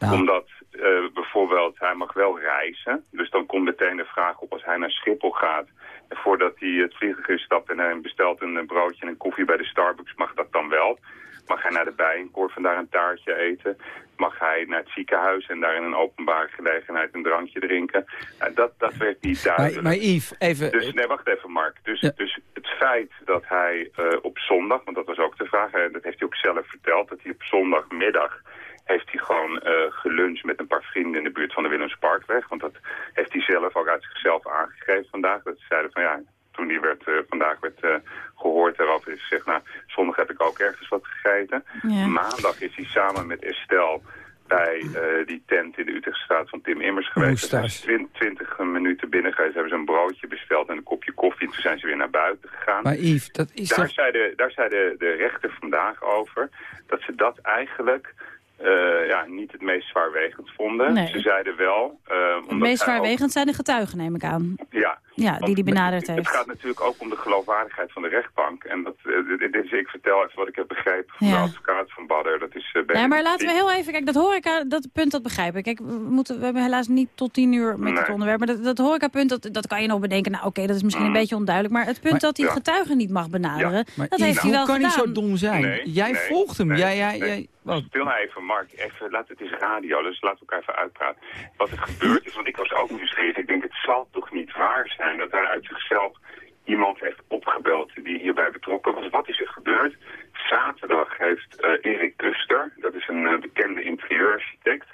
Omdat eh, bijvoorbeeld hij mag wel reizen. Dus dan komt meteen de vraag op als hij naar Schiphol gaat. En voordat hij het vliegtuig instapt en hij bestelt een broodje en een koffie bij de Starbucks, mag dat dan wel. Mag hij naar de Bijenkorf en daar een taartje eten? Mag hij naar het ziekenhuis en daar in een openbare gelegenheid een drankje drinken? Nou, dat, dat werd niet duidelijk. Maar, maar Yves, even... Dus, nee, wacht even, Mark. Dus, Ja. dus het feit dat hij eh, op zondag, want dat was ook de vraag, en dat heeft hij ook zelf verteld, dat hij op zondagmiddag heeft hij gewoon eh geluncht met een paar vrienden in de buurt van de Willemsparkweg. Want dat heeft hij zelf ook uit zichzelf aangegeven vandaag. Dat ze zeiden van ja, toen hij werd, eh, vandaag werd eh, gehoord daarover, is gezegd, nou, zondag heb ik ook ergens wat gegeten. Ja. Maandag is hij samen met Estelle bij die tent in de Utrechtstraat van Tim Immers geweest. Zijn ze twin- twintig minuten binnen geweest, hebben ze een broodje besteld en een kopje koffie. Toen zijn ze weer naar buiten gegaan. Maar Yves, dat is daar toch... zei, de, daar zei de, de rechter vandaag over dat ze dat eigenlijk eh, ja, niet het meest zwaarwegend vonden. Nee. Ze zeiden wel... eh, Het omdat meest ook- zwaarwegend zijn de getuigen, neem ik aan. ja, Ja, die die benaderd Het heeft. gaat natuurlijk ook om de geloofwaardigheid van de rechtbank. En dat, eh, dit is, ik vertel even wat ik heb begrepen van Ja. de advocaat van Badder. Dat is uh, Ja, maar laten we heel even... Kijk, dat horeca, dat punt, dat begrijp ik. Kijk, we, moeten, we hebben helaas niet tot tien uur met het Nee. onderwerp. Maar dat, dat horecapunt, dat, dat kan je nog bedenken. Nou, oké, dat is misschien een beetje onduidelijk. Maar het punt Maar- dat hij ja. getuigen niet mag benaderen... Dat heeft hij wel hoe kan gedaan. hij zo dom zijn? Nee, jij nee, volgt hem. nee, jij, jij, nee. jij, wat? Stil nou even, Mark. Even, laat, het is radio, dus laten we elkaar even uitpraten. Wat er gebeurd is, want ik was ook nieuwsgierig. Ik denk, het zal toch niet waar zijn dat daar uit zichzelf iemand heeft opgebeld die hierbij betrokken was. Wat is er gebeurd? Zaterdag heeft eh, Erik Kuster, dat is een eh, bekende interieurarchitect.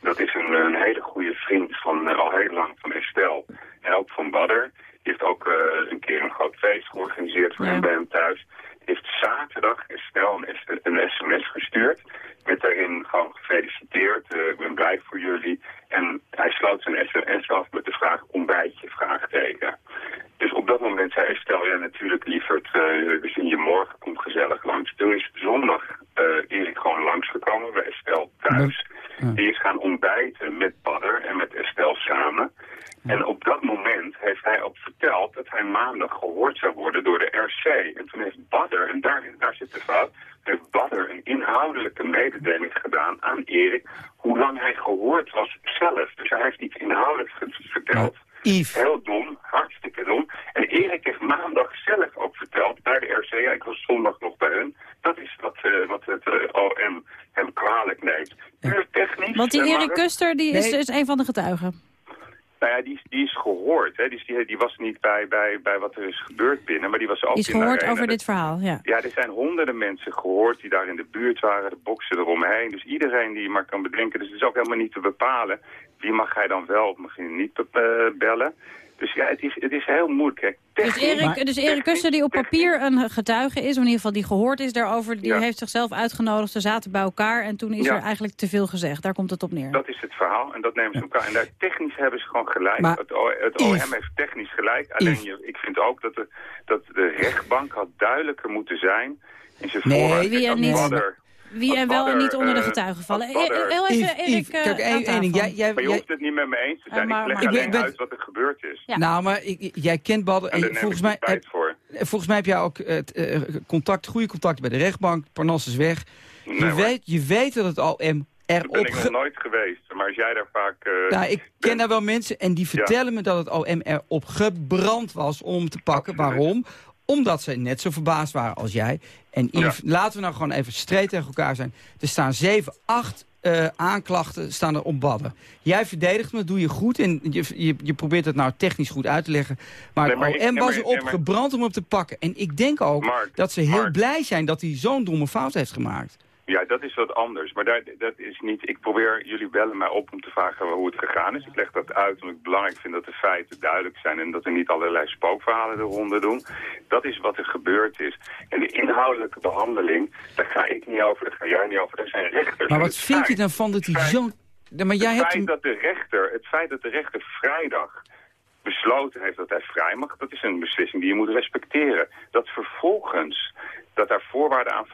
Dat is een, een hele goede vriend van eh, al heel lang van Estelle en ook van Badder. Die heeft ook een keer een groot feest georganiseerd voor Ja. hem bij hem thuis. Heeft zaterdag Estelle een, een sms gestuurd. Met daarin gewoon gefeliciteerd. eh, ik ben blij voor jullie. En hij sloot zijn sms af met de vraag ontbijtje, vraagteken. Dus op dat moment zei Estelle, ja natuurlijk lieverd, eh, we zien je morgen, kom gezellig langs. Toen is zondag eh Erik gewoon langsgekomen bij Estelle thuis. Die is gaan ontbijten met Badder en met Estelle samen. En op dat moment heeft hij ook verteld dat hij maandag gehoord zou worden door de RC. En toen heeft Badder, en daar, daar zit de fout, heeft Badder een inhoudelijke mededeling gedaan aan Erik hoe lang hij gehoord was zelf. Dus hij heeft iets inhoudelijks ge- verteld. Yves. Heel dom, hartstikke dom. En Erik heeft maandag zelf ook verteld bij de RC, ik was zondag nog bij hun, dat is wat, eh, wat het eh, OM hem kwalijk neemt. Puur technisch. Want die eh, Erik Kuster die is Nee. dus een van de getuigen. Nou ja, die, is- die is gehoord. Hè. Die, die, die was niet bij, bij, bij wat er is gebeurd binnen, maar die was ook Die is gehoord over Dat- dit verhaal, ja. Ja, er zijn honderden mensen gehoord die daar in de buurt waren, de boksen eromheen. Dus iedereen die maar kan bedenken. Dus het is ook helemaal niet te bepalen wie mag hij dan wel of mag hij niet eh, bellen. Dus ja, het is, het is heel moeilijk. Kijk, Dus Erik, dus Erik Kuster die op papier een getuige is, of in ieder geval die gehoord is daarover, die Ja. heeft zichzelf uitgenodigd, ze zaten bij elkaar en toen is Ja. er eigenlijk te veel gezegd. Daar komt het op neer. Dat is het verhaal en dat nemen ze elkaar. En daar technisch hebben ze gewoon gelijk. Maar, het, O- het OM heeft technisch gelijk. Alleen je, ik vind ook dat de, dat de rechtbank had duidelijker moeten zijn in zijn Nee, wie en Als niet. Wie en wel en niet onder de eh, getuigen vallen. als Badder- E- Heel even Yves, Erik Yves, eh, kijk, één één ding. Jij, jij, Maar je hoeft het niet met me eens te zijn. Ik leg maar- alleen uit wat er gebeurd is. Ja. Nou, maar ik, jij kent Badder En volgens ik mij, de tijd heb, voor. volgens mij heb jij ook het, eh, contact, goede contacten bij de rechtbank. Parnas is weg. Nee, je, weet, je weet dat het OM Daar ben erop... ik nog nooit geweest. Maar als jij daar vaak... eh, Nou, ik ken daar wel mensen en die vertellen me dat het OM erop gebrand was om te pakken. Absoluut. Waarom? Omdat ze net zo verbaasd waren als jij. En Yves, laten we nou gewoon even streed tegen elkaar zijn. Er staan zeven, acht eh, aanklachten staan er op badden. Jij verdedigt me, doe je goed. En je, je, je probeert het nou technisch goed uit te leggen. Maar Nee, maar het ik- OM nee, was maar- erop nee, gebrand om hem te pakken. En ik denk ook Mark, dat ze heel Mark. blij zijn dat hij zo'n domme fout heeft gemaakt. Ja, dat is wat anders. Maar daar, dat is niet... Ik probeer... Jullie bellen mij op om te vragen hoe het gegaan is. Ik leg dat uit omdat ik belangrijk vind dat de feiten duidelijk zijn... en dat er niet allerlei spookverhalen de ronde doen. Dat is wat er gebeurd is. En de inhoudelijke behandeling, daar ga ik niet over, daar ga jij niet over. Daar zijn rechters. Maar wat vind je dan van dat zo'n... Ja, Maar jij het, hebt feit dat de rechter, het feit dat de rechter vrijdag besloten heeft dat hij vrij mag, dat is een beslissing die je moet respecteren. Dat vervolgens, dat daar voorwaarden aan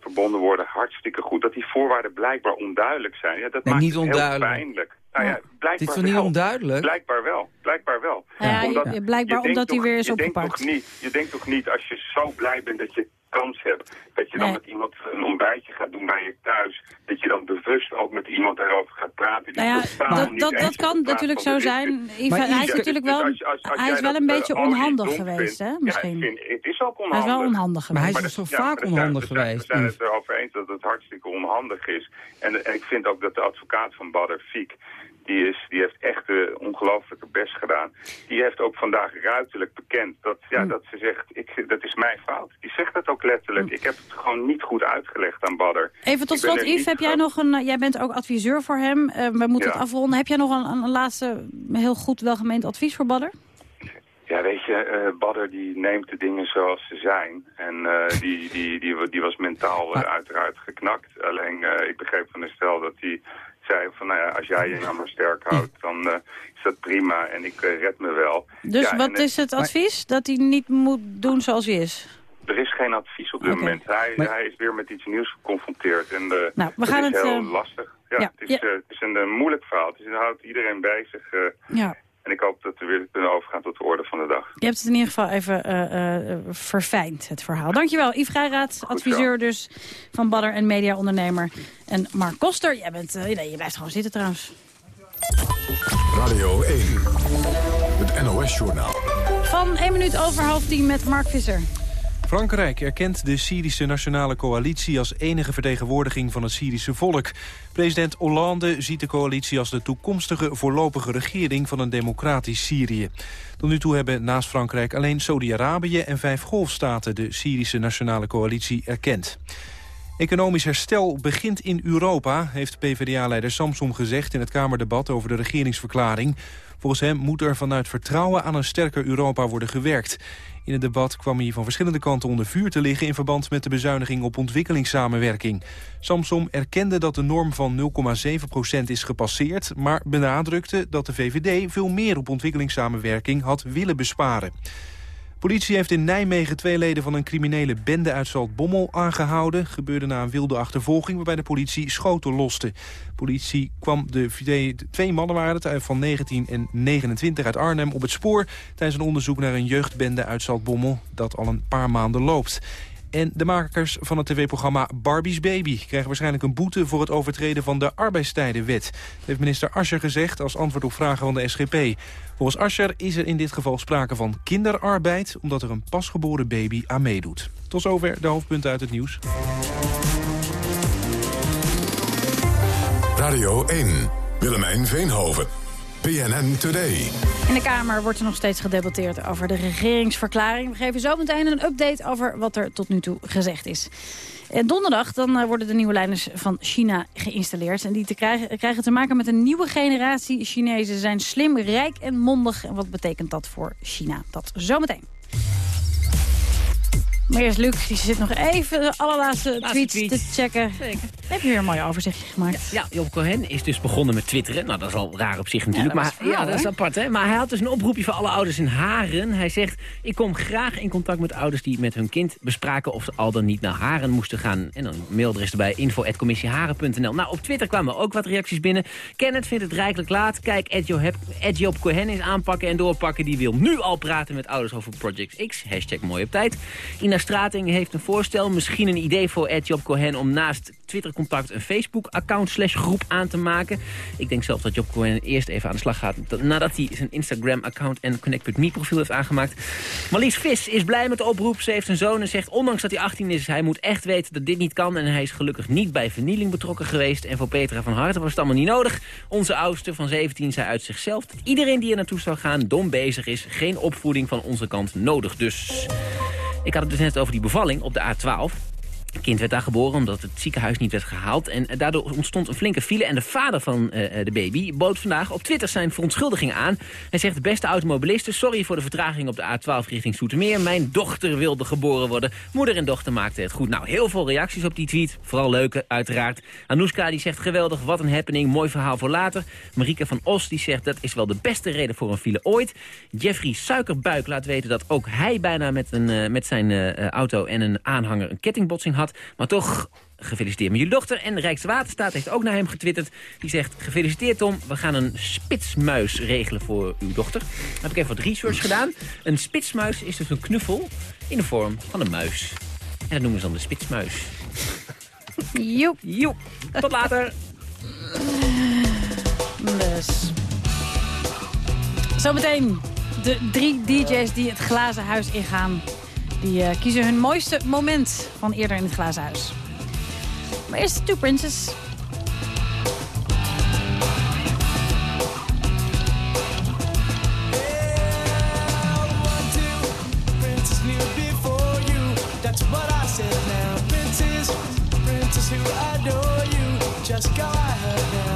verbonden worden, hartstikke goed. Dat die voorwaarden blijkbaar onduidelijk zijn, ja, dat Nee, maakt niet het heel onduidelijk. pijnlijk. Nou ja, blijkbaar Dit is toch niet wel. onduidelijk? Blijkbaar wel, blijkbaar wel. Ja, Omdat- je- blijkbaar denkt omdat hij weer is je denkt opgepakt. toch niet, je denkt toch niet als je zo blij bent dat je kans hebt, dat je dan Nee. met iemand een ontbijtje gaat doen bij je thuis, dat je dan bewust ook met iemand daarover gaat praten. Nou ja, dat, dat, dat kan natuurlijk zo zijn. hij is natuurlijk dus wel, als- als- als hij is wel een eh, beetje onhandig geweest, hè? Misschien. vind- het is ook Hij is onhandig. wel onhandig Maar hij is zo Ja, vaak onhandig zijn- geweest? We zijn het erover eens dat het hartstikke onhandig is. En, en ik vind ook dat de advocaat van Badder, Fiek, die, is, die heeft echt uh, ongelooflijke best gedaan. Die heeft ook vandaag ruiterlijk bekend dat, ja, Hm. dat ze zegt, ik, dat is mijn fout. Die zegt dat ook letterlijk. Ik heb het gewoon niet goed uitgelegd aan Badder. Even tot slot, Yves, heb jij nog een... eh, Jij bent ook adviseur voor hem. Eh, we moeten Ja. het afronden. Heb jij nog een, een, een laatste heel goed welgemeend advies voor Badder? Ja, weet je, eh Badder die neemt de dingen zoals ze zijn. En eh, die, die, die, die was mentaal eh, uiteraard geknakt. Alleen, eh, ik begreep van Estelle dat hij zei van, nou ja, als jij je nou maar sterk houdt, dan eh, is dat prima en ik eh, red me wel. Dus Ja, wat eh, is het advies? Dat hij niet moet doen zoals hij is? Er is geen advies op dit moment. Hij, Maar- hij is weer met iets nieuws geconfronteerd. En de, Nou, we gaan is het, heel eh, lastig. Ja, ja, het is, ja. eh, het is een eh, moeilijk verhaal. Het, is, het houdt iedereen bezig. eh, Ja. En ik hoop dat we weer kunnen overgaan tot de orde van de dag. Je hebt het in ieder geval even eh, eh, verfijnd, het verhaal. Dankjewel, Yves Geiraat, adviseur dus van Badder en mediaondernemer. En Mark Koster, jij bent, eh, nee, je blijft gewoon zitten trouwens. Radio 1, het NOS-journaal. Van 1 minuut over half 10 met Mark Visser. Frankrijk erkent de Syrische Nationale Coalitie als enige vertegenwoordiging van het Syrische volk. President Hollande ziet de coalitie als de toekomstige voorlopige regering van een democratisch Syrië. Tot nu toe hebben naast Frankrijk alleen Saudi-Arabië en vijf golfstaten de Syrische Nationale Coalitie erkend. Economisch herstel begint in Europa, heeft PvdA-leider Samsom gezegd in het Kamerdebat over de regeringsverklaring. Volgens hem moet er vanuit vertrouwen aan een sterker Europa worden gewerkt. In het debat kwam hij van verschillende kanten onder vuur te liggen... in verband met de bezuiniging op ontwikkelingssamenwerking. Samsom erkende dat de norm van 0,7% is gepasseerd... maar benadrukte dat de VVD veel meer op ontwikkelingssamenwerking had willen besparen. Politie heeft in Nijmegen twee leden van een criminele bende uit Zaltbommel aangehouden. Gebeurde na een wilde achtervolging waarbij de politie schoten loste. Politie kwam de twee, mannen waren het, van 19 en 29 uit Arnhem op het spoor... tijdens een onderzoek naar een jeugdbende uit Zaltbommel dat al een paar maanden loopt. En de makers van het tv-programma Barbie's Baby... krijgen waarschijnlijk een boete voor het overtreden van de arbeidstijdenwet. Dat heeft minister Ascher gezegd als antwoord op vragen van de SGP. Volgens Ascher is er in dit geval sprake van kinderarbeid... omdat er een pasgeboren baby aan meedoet. Tot zover de hoofdpunten uit het nieuws. Radio 1, Willemijn Veenhoven. PNN Today. In de Kamer wordt er nog steeds gedebatteerd over de regeringsverklaring. We geven zo meteen een update over wat er tot nu toe gezegd is. En donderdag dan eh, worden de nieuwe lijners van China geïnstalleerd. En die te krijgen, krijgen te maken met een nieuwe generatie Chinezen. Ze zijn slim, rijk en mondig. En wat betekent dat voor China? Dat zometeen. Maar eerst Luc, die zit nog even de allerlaatste tweets tweet. te checken. Zeker. Heb je weer een mooi overzichtje gemaakt. Ja, Job Cohen is dus begonnen met twitteren. Nou, dat is al raar op zich natuurlijk. dat maar ja, dat is apart, hè? Maar hij had dus een oproepje voor alle ouders in Haren. Hij zegt, ik kom graag in contact met ouders die met hun kind bespraken... of ze al dan niet naar Haren moesten gaan. En dan mailadres erbij, info.commissieharen.nl. Nou, op Twitter kwamen ook wat reacties binnen. Kenneth vindt het rijkelijk laat. Kijk, Ed Job, Ed Job Cohen is aanpakken en doorpakken. Die wil nu al praten met ouders over Project X. Hashtag mooi op tijd. Ina Strating heeft een voorstel. Misschien een idee voor Ed Job Cohen om naast Twitter-contact een Facebook-account slash groep aan te maken. Ik denk zelf dat Job Cohen eerst even aan de slag gaat... nadat hij zijn Instagram-account en Connect.me-profiel heeft aangemaakt. Marlies Vis is blij met de oproep. Ze heeft een zoon en zegt, ondanks dat hij 18 is... hij moet echt weten dat dit niet kan. En hij is gelukkig niet bij vernieling betrokken geweest. En voor Petra van Harten was het allemaal niet nodig. Onze oudste van 17 zei uit zichzelf... dat iedereen die er naartoe zou gaan dom bezig is. Geen opvoeding van onze kant nodig dus. Ik had het dus net over die bevalling op de A12. Kind werd daar geboren omdat het ziekenhuis niet werd gehaald. En daardoor ontstond een flinke file. En de vader van eh, de baby bood vandaag op Twitter zijn verontschuldiging aan. Hij zegt, beste automobilisten, sorry voor de vertraging op de A12 richting Soetermeer. Mijn dochter wilde geboren worden. Moeder en dochter maakten het goed. Nou, heel veel reacties op die tweet. Vooral leuke, uiteraard. Anouska die zegt, geweldig, wat een happening. Mooi verhaal voor later. Marieke van Os die zegt, dat is wel de beste reden voor een file ooit. Jeffrey Suikerbuik laat weten dat ook hij bijna met, een, eh, met zijn eh, auto en een aanhanger een kettingbotsing had. Maar toch, gefeliciteerd met jullie dochter. En Rijkswaterstaat heeft ook naar hem getwitterd. Die zegt, gefeliciteerd Tom, we gaan een spitsmuis regelen voor uw dochter. Dan heb ik even wat research gedaan. Een spitsmuis is dus een knuffel in de vorm van een muis. En dat noemen ze dan de spitsmuis. Joep. Joep. Tot later. Dus. Zometeen de drie DJ's die het glazen huis ingaan. Die eh, kiezen hun mooiste moment van eerder in het glazen huis. Maar eerst Two Princes. Princess. That's what I said now. Princess, princess who adore you. Just go ahead now.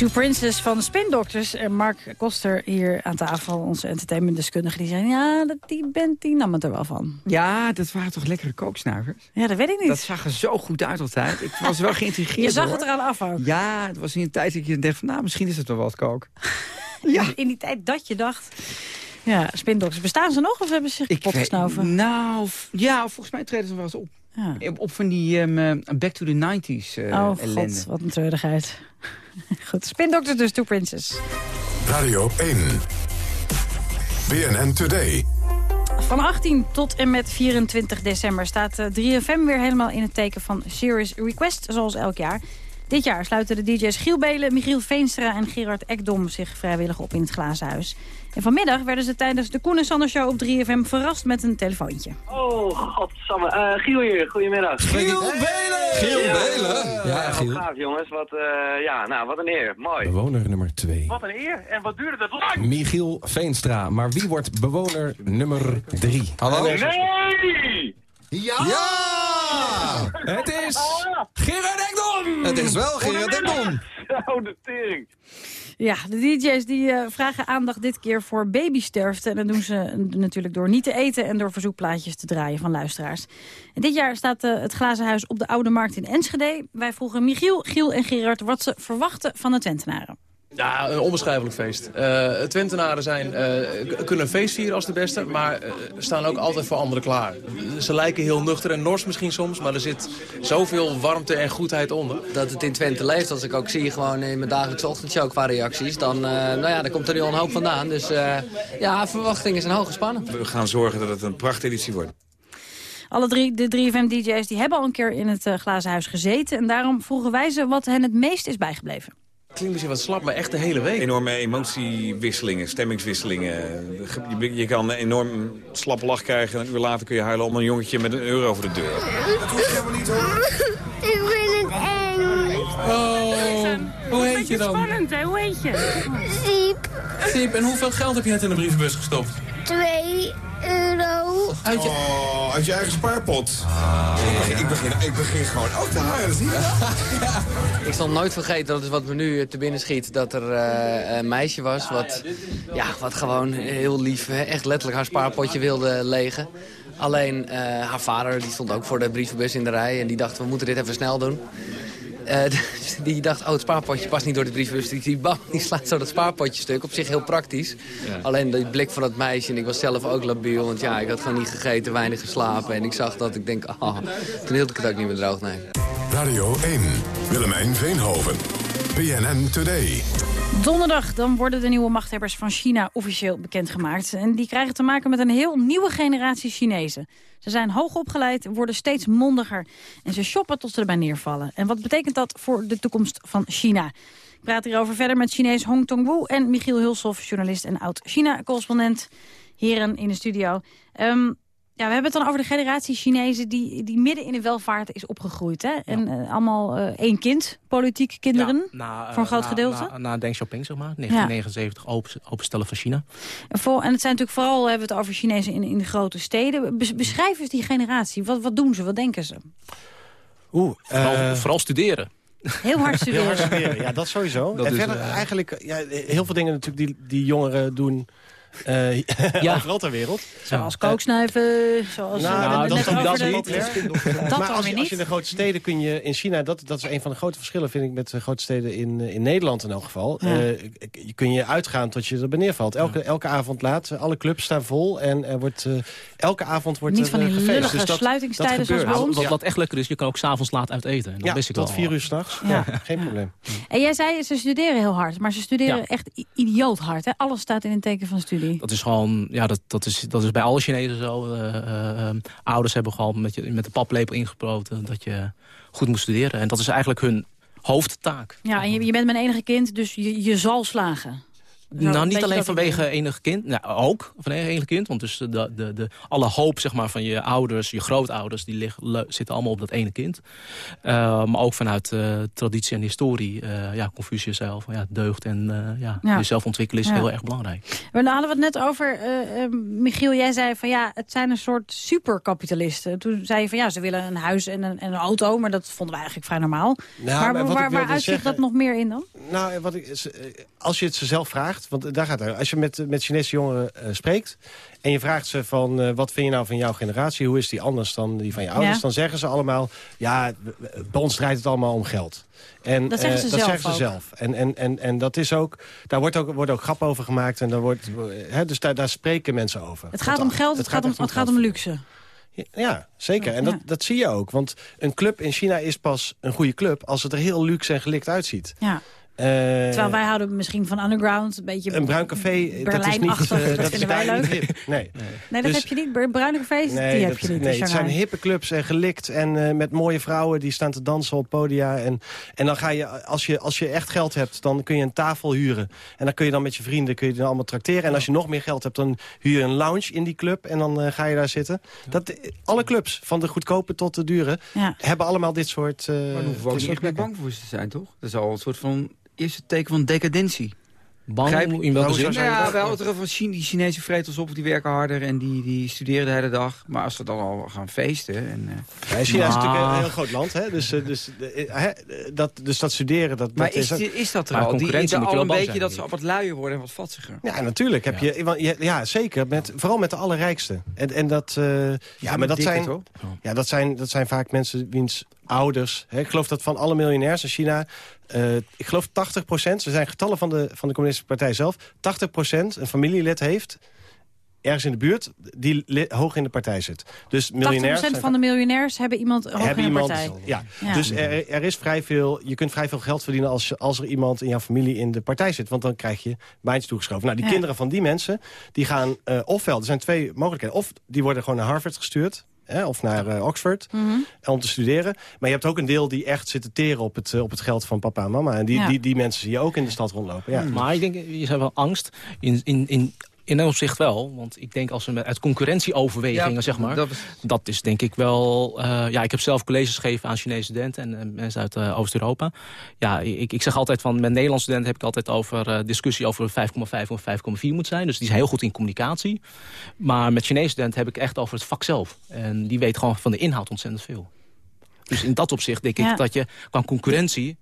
Two Princes van de Spin Doctors. En Mark Koster hier aan tafel, onze entertainmentdeskundige. Die zei, ja, dat, die band die nam het er wel van. Ja, dat waren toch lekkere kooksnuivers? Ja, dat weet ik niet. Dat zag er zo goed uit altijd. Ik was wel geïntrigeerd Je zag het er aan af ook. Ja, het was in een tijd dat je dacht van, nou, misschien is het wel wat kook. Ja. In die tijd dat je dacht... Ja, Spin Doctors, bestaan ze nog of hebben ze zich kapot gesnoven? Nou, ja, volgens mij treden ze wel eens op. Op, op van die ehm, eh, Back to the 90s eh oh ellende. god, wat een treurigheid. Goed, Spin Doctors dus, Two Princes. Radio 1. BNN Today. Van 18 tot en met 24 december staat eh, 3FM weer helemaal in het teken van Serious Request, zoals elk jaar. Dit jaar sluiten de DJ's Giel Belen, Michiel Veenstra en Gerard Ekdom zich vrijwillig op in het Glazen Huis. En vanmiddag werden ze tijdens de Koen en Sander Show op 3FM verrast met een telefoontje. Oh, godsamme. Eh Giel hier, goedemiddag. Giel Belen! Giel Belen! Ja, Wat Giel. gaaf jongens, wat, eh, ja, nou, wat een eer. Mooi. Bewoner nummer 2. Wat een eer. En wat duurde dat lang? Michiel Veenstra. Maar wie wordt bewoner nummer 3? Hallo? Nee! Ja! Het is Gerard Ekdom! Het is wel Gerard Ekdom! Zo, de tering. Ja, de DJ's die eh, vragen aandacht dit keer voor babysterfte. En dat doen ze natuurlijk door niet te eten en door verzoekplaatjes te draaien van luisteraars. En dit jaar staat eh, het Glazen Huis op de Oude Markt in Enschede. Wij vroegen Michiel, Giel en Gerard wat ze verwachten van de Twentenaren. Ja, een onbeschrijfelijk feest. Eh Twentenaren zijn, eh, kunnen een feest vieren als de beste, maar eh, staan ook altijd voor anderen klaar. Ze lijken heel nuchter en nors misschien soms, maar er zit zoveel warmte en goedheid onder. Dat het in Twente leeft, als ik ook zie gewoon in mijn dagelijkse ochtendshow qua reacties, dan, eh, nou ja, dan komt er nu al een hoop vandaan. Dus eh, ja, verwachtingen zijn hoog gespannen. We gaan zorgen dat het een prachteditie wordt. Alle drie, de 3FM-DJ's die hebben al een keer in het Glazen Huis gezeten. En daarom vroegen wij ze wat hen het meest is bijgebleven. Klinkt misschien wat slap, maar echt de hele week. Enorme emotiewisselingen, stemmingswisselingen. Je, je kan een enorm slappe lach krijgen en een uur later kun je huilen om een jongetje met een euro over de deur. Ik vind het eng. Oh, hoe heet je dan? Spannend, hè? Hoe heet je? Siep. Siep, en hoeveel geld heb je net in de brievenbus gestopt? Twee euro. Uit je... Oh, uit je eigen spaarpot. Ik, begin, ik begin gewoon ook te huilen, zie je Ik zal nooit vergeten, dat is wat me nu te binnen schiet, dat er eh, een meisje was wat, ja, wat gewoon heel lief, hè, echt letterlijk haar spaarpotje wilde legen. Alleen eh, haar vader die stond ook voor de brievenbus in de rij en die dacht we moeten dit even snel doen. Eh, dus die dacht, oh het spaarpotje past niet door de brievenbus. Die, die, bam, die slaat zo dat spaarpotje stuk. Op zich heel praktisch. Alleen die blik van dat meisje en ik was zelf ook labiel. Want ja, ik had gewoon niet gegeten, weinig geslapen. En ik zag dat, ik denk, ah, toen hield ik het ook niet meer droog, nee. Radio 1. Willemijn Veenhoven. BNN Today. Donderdag dan worden de nieuwe machthebbers van China officieel bekendgemaakt. En die krijgen te maken met een heel nieuwe generatie Chinezen. Ze zijn hoogopgeleid, worden steeds mondiger en ze shoppen tot ze erbij neervallen. En wat betekent dat voor de toekomst van China? Ik praat hierover verder met Chinees Hong Tongwu en Michiel Hulshoff, journalist en oud-China-correspondent. Heren in de studio. Ehm, Ja, we hebben het dan over de generatie Chinezen die, die midden in de welvaart is opgegroeid. Hè? En eh, allemaal eh, één kind, politiek kinderen, Na, eh, voor een groot na- gedeelte. Na, na Deng Xiaoping, zeg maar. 1979, open, openstellen van China. En, voor, en het zijn natuurlijk vooral, hebben we het over Chinezen in, in de grote steden. Bes- beschrijf eens die generatie. Wat, wat doen ze? Wat denken ze? Oeh, Vooral, eh, vooral studeren. Heel hard studeren. Heel hard studeren, ja, dat sowieso. Dat en is, verder eigenlijk ja, heel veel dingen natuurlijk die, die jongeren doen Ja. overal ter wereld. Zoals kooksnuiven, zoals Nou, eh, dat, dat, het is niet. Dat maar als je, als je niet. in de grote steden kun je in China... Dat, dat is een van de grote verschillen, vind ik, met de grote steden in, eh, in Nederland in elk geval. Ja. Eh, je kun je uitgaan tot je er neervalt. Elke, elke avond laat, alle clubs staan vol en er wordt, eh, elke avond wordt Niet er van die eh, gefeest. lullige Dus dat- sluitingstijden dat zoals bij ons. Wat, wat echt lekker is, je kan ook s'avonds laat uit eten. En dat Ja, wist ik tot vier uur s'nachts. Ja. Ja. geen probleem. En jij zei, ze studeren heel hard. Maar ze studeren Ja. echt idioot hard. Hè? Alles staat in een teken van studie. Dat is gewoon, ja, dat, dat, is, dat is bij alle Chinezen zo. Eh, eh, eh, ouders hebben gewoon met, je, met de paplepel ingesproten dat je goed moet studeren. En dat is eigenlijk hun hoofdtaak. Ja, en je, je bent mijn enige kind, dus je, je zal slagen. Nou, niet alleen vanwege enig kind. Nou, ook vanwege enig kind. Want dus de, de, de, alle hoop zeg maar, van je ouders, je grootouders... die liggen, le- zitten allemaal op dat ene kind. Eh, maar ook vanuit eh, traditie en historie. eh ja, Confucius zelf, ja, deugd en eh, ja, Ja. jezelf ontwikkelen is Ja. heel erg belangrijk. Dan hadden we het net over, eh, eh, Michiel, jij zei van ja, het zijn een soort superkapitalisten. Toen zei je van ja, ze willen een huis en een, en een auto, maar dat vonden we eigenlijk vrij normaal. Nou, maar maar waar, uitzicht dat nog meer in dan? Nou, wat ik, als je het ze zelf vraagt, want daar gaat het. Als je met, met Chinese jongeren eh, spreekt en je vraagt ze van eh, wat vind je nou van jouw generatie, hoe is die anders dan die van je ouders, Ja. dan zeggen ze allemaal, ja, bij ons draait het allemaal om geld. En, Dat zeggen eh, ze dat zelf zeggen ze zelf. En, en, en, en dat is ook, daar wordt ook, wordt ook grap over gemaakt en daar wordt, hè, dus daar, daar spreken mensen over. Het gaat Want om geld, het, gaat om, het gaat geld. om luxe. Ja, zeker. En dat, dat zie je ook. Want een club in China is pas een goede club... als het er heel luxe en gelikt uitziet. Ja. Eh, Terwijl wij houden misschien van underground, een beetje een bruin café, dat is niet, eh, dat dat is vinden wij leuk. hip. Nee, Nee, dat Dus- heb je niet. Br- Bruine cafés, nee, die heb dat- je niet nee het zijn hippe clubs en gelikt en eh, met mooie vrouwen die staan te dansen op podia. En, en dan ga je als, je, als je echt geld hebt, dan kun je een tafel huren. En dan kun je dan met je vrienden kun je dan allemaal trakteren. En als je nog meer geld hebt, dan huur je een lounge in die club en dan eh, ga je daar zitten. Dat, alle clubs, van de goedkope tot de dure, Ja. hebben allemaal dit soort... eh, Maar daar hoeven we ook dit niet soort echt mee plekken. bang voor te zijn, toch? Dat is al een soort van eerste teken van decadentie. Bang? In welke Oh, zin? je Ja, wel het van Chine, die Chinese vretels op, die werken harder en die, die studeren de hele dag. Maar als ze dan al gaan feesten en... eh, Ja, China is natuurlijk een heel groot land, hè? Dus, eh, dus, eh, hè, dat, dus dat studeren, dat, maar dat is, die- is dat er Maar al? Die, concurrentie de- moet je al een beetje zijn, dat ze wat luier worden en wat vatsiger. Ja, natuurlijk heb je, want je- ja, zeker, met, vooral met de allerrijkste. En, en dat, eh, ja, maar dat zijn, ja, dat zijn, dat zijn vaak mensen wiens ouders, hè, ik geloof dat van alle miljonairs in China, eh, ik geloof 80 procent, zijn getallen van de, van de communistische partij zelf, 80 procent een familielid heeft, ergens in de buurt, die hoog in de partij zit. Dus 80% miljonairs zijn van de miljonairs hebben iemand hoog hebben in de iemand, partij. Ja. Ja. Dus er, er is vrij veel, je kunt vrij veel geld verdienen als, als er iemand in jouw familie in de partij zit. Want dan krijg je baantjes toegeschoven. Nou, die Ja. kinderen van die mensen, die gaan eh, ofwel, er zijn twee mogelijkheden. Of die worden gewoon naar Harvard gestuurd. Hè, of naar eh, Oxford Mhm. om te studeren. Maar je hebt ook een deel die echt zit te teren op het, eh, op het geld van papa en mama. En die, Ja. die, die mensen zie je ook in de stad rondlopen. Ja. Maar ik denk, je zei wel angst. In, in, in, in dat opzicht wel. Want ik denk als we met, uit concurrentieoverwegingen, Ja, zeg maar... dat Dat is- is, denk ik wel... eh, ja, ik heb zelf colleges gegeven aan Chinese studenten en eh, mensen uit eh, Oost-Europa. Ja, ik, ik zeg altijd van, met Nederlandse studenten heb ik altijd over eh, discussie over 5,5 of 5,4 moet zijn. Dus die is heel goed in communicatie. Maar met Chinese studenten heb ik echt over het vak zelf. En die weet gewoon van de inhoud ontzettend veel. Dus in dat opzicht denk ik Ja. dat je qua concurrentie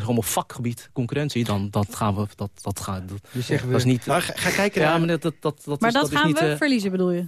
gewoon op vakgebied concurrentie, dan dat gaan we, dat, dat gaat, dat, Dus zeggen we- dat is niet... Maar ga, ga kijken ja, naar... maar dat, dat, dat, dat Maar is, dat, dat is gaan niet, we eh, verliezen, bedoel je?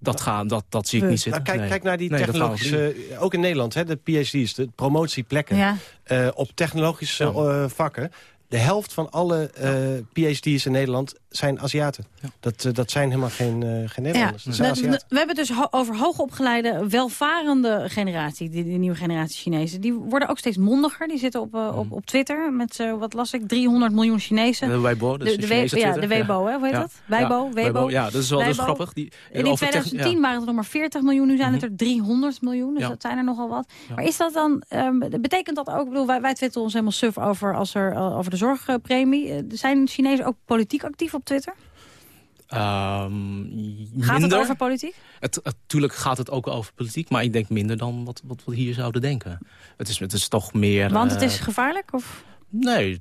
dat, gaan, dat, dat zie ik niet zitten. Nou, kijk, Nee. kijk naar die Nee, gaan technologische, ook in Nederland, hè, de PhD's, de promotieplekken. Ja. eh, op technologische Ja. eh, vakken. De helft van alle eh, PhD's in Nederland zijn Aziaten. Dat, eh, dat zijn helemaal geen, eh geen Ja, Nederlanders. Dat zijn we, hebben het dus ho- over hoogopgeleide, welvarende generatie, die, die nieuwe generatie Chinezen. Die worden ook steeds mondiger. Die zitten op, eh, Mhm. op, op Twitter met, eh, wat las ik, 300 miljoen Chinezen. De Weibo, dus de, de de, We- Chinese ja, de Weibo, hè? hoe heet Ja. dat? Weibo, Ja, Weibo. Ja, dat is wel dat is Weibo. grappig. Die, En in over tech- 2010 ja. Mhm. waren het nog maar 40 miljoen, nu zijn het er 300 miljoen. Dus Ja. dat zijn er nogal wat. Ja. Maar is dat dan, ehm, betekent dat ook, ik bedoel, wij, wij twitteren ons helemaal suf over, als er, over de zorgpremie. Eh, zijn Chinezen ook politiek actief op Twitter? Ehm, Gaat het minder. over politiek? Het, natuurlijk gaat het ook over politiek, maar ik denk minder dan wat, wat we hier zouden denken. Het is, het is toch meer... Want het eh, is gevaarlijk? Of? Nee,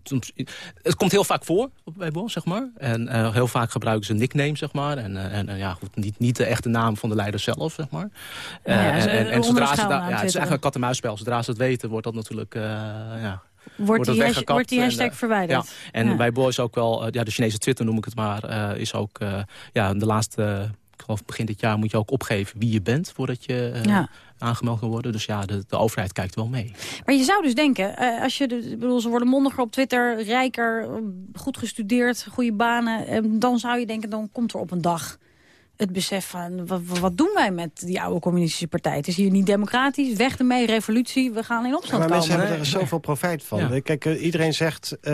het komt heel vaak voor bij Bos, zeg maar. En eh, heel vaak gebruiken ze een nickname, zeg maar. En, eh, en eh, ja, goed, niet, niet de echte naam van de leider zelf, zeg maar. Ja, ja, Eh, en, en, zodra ze ja, het is eigenlijk een kat-en-muisspel. Zodra ze het weten, wordt dat natuurlijk, eh, ja... Wordt die, wordt die hashtag eh, verwijderd? Ja, en Ja. bij Boys ook wel, eh, ja, de Chinese Twitter noem ik het maar, eh, is ook, ja, de laatste, ik geloof begin dit jaar moet je ook opgeven wie je bent voordat je Ja. aangemeld kan worden. Dus ja, de, de overheid kijkt wel mee. Maar je zou dus denken, als je, de, bedoel, ze worden mondiger op Twitter, rijker, goed gestudeerd, goede banen. dan zou je denken, dan komt er op een dag het besef van, wat, wat doen wij met die oude communistische partij? Het is hier niet democratisch, weg ermee, revolutie, we gaan in Ja, opstand maar mensen komen. hebben er zoveel profijt van. Ja. Kijk, eh, iedereen zegt, eh,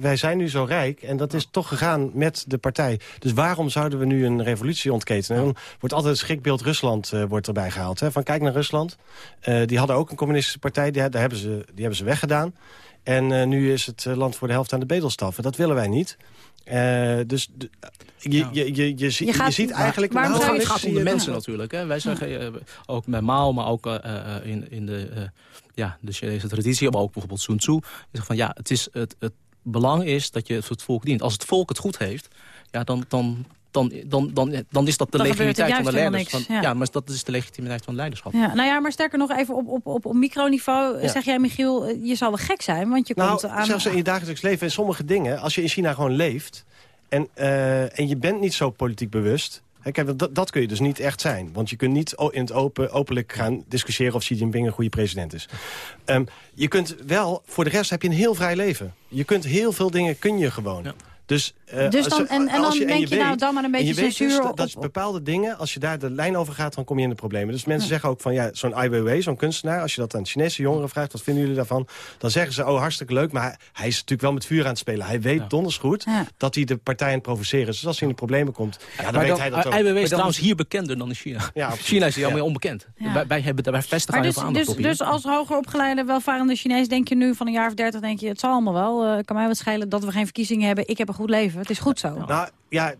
wij zijn nu zo rijk. En dat is toch gegaan met de partij. Dus waarom zouden we nu een revolutie ontketenen? En dan wordt altijd het schrikbeeld Rusland eh, wordt erbij gehaald. Hè? Van kijk naar Rusland. Eh, die hadden ook een communistische partij. Die, daar hebben ze, die hebben ze weggedaan. En eh, nu is het land voor de helft aan de bedelstaffen. Dat willen wij niet. Eh, dus de- je, je, je, je, Je je, gaat- ziet eigenlijk... waarom nou, je- Het gaat om de je- mensen natuurlijk. Hè. Wij zeggen eh, ook met Mao, maar ook eh, eh, in, in de, eh, ja, de Chinese traditie, maar ook bijvoorbeeld Sun Tzu. Zegt van ja, het, is, het, het belang is dat je het volk dient. Als het volk het goed heeft, ja, dan, dan, dan, dan, dan, dan is dat de Dan legitimiteit van de leiders. niks, ja. ja. maar dat is de legitimiteit van het leiderschap. Ja, nou ja, maar sterker nog even op, op, op, op microniveau Ja. zeg jij, Michiel, eh, je zal wel gek zijn, want je Nou, komt aan... zelfs in je dagelijks leven en sommige dingen... als je in China gewoon leeft en, eh, en je bent niet zo politiek bewust... Hè, kijk, dat, dat kun je dus niet echt zijn. Want je kunt niet in het open, openlijk gaan discussiëren... of Xi Jinping een goede president is. Ehm, je kunt wel, voor de rest heb je een heel vrij leven. Je kunt heel veel dingen, kun je gewoon. Dus, eh, Dus dan- en- en dan denk je, nou, dan maar een en je beetje weet dus censuur dat, bepaalde dingen, als je daar de lijn over gaat... dan kom je in de problemen. Dus mensen zeggen ook van, ja, zo'n Ai Weiwei, zo'n kunstenaar... als je dat aan Chinese jongeren vraagt, wat vinden jullie daarvan? Dan zeggen ze, oh, hartstikke leuk, maar hij, hij is natuurlijk wel met vuur aan het spelen. Hij weet donders goed dat hij de partij aan het provoceren is. Dus als hij in de problemen komt, ja, dan weet hij dat ook. IWW Maar is trouwens hier bekender dan in China. Ja. China is hier allemaal Ja. onbekend. Ja. Wij, wij, hebben, wij vestigen dus, dus, hier. dus als hoger opgeleide, welvarende Chinees denk je nu van een jaar of dertig... denk je, het zal allemaal wel, eh, kan mij wat schelen dat we geen verkiezingen hebben. Ik heb een goed leven, het is goed zo. Nou, ja, Maar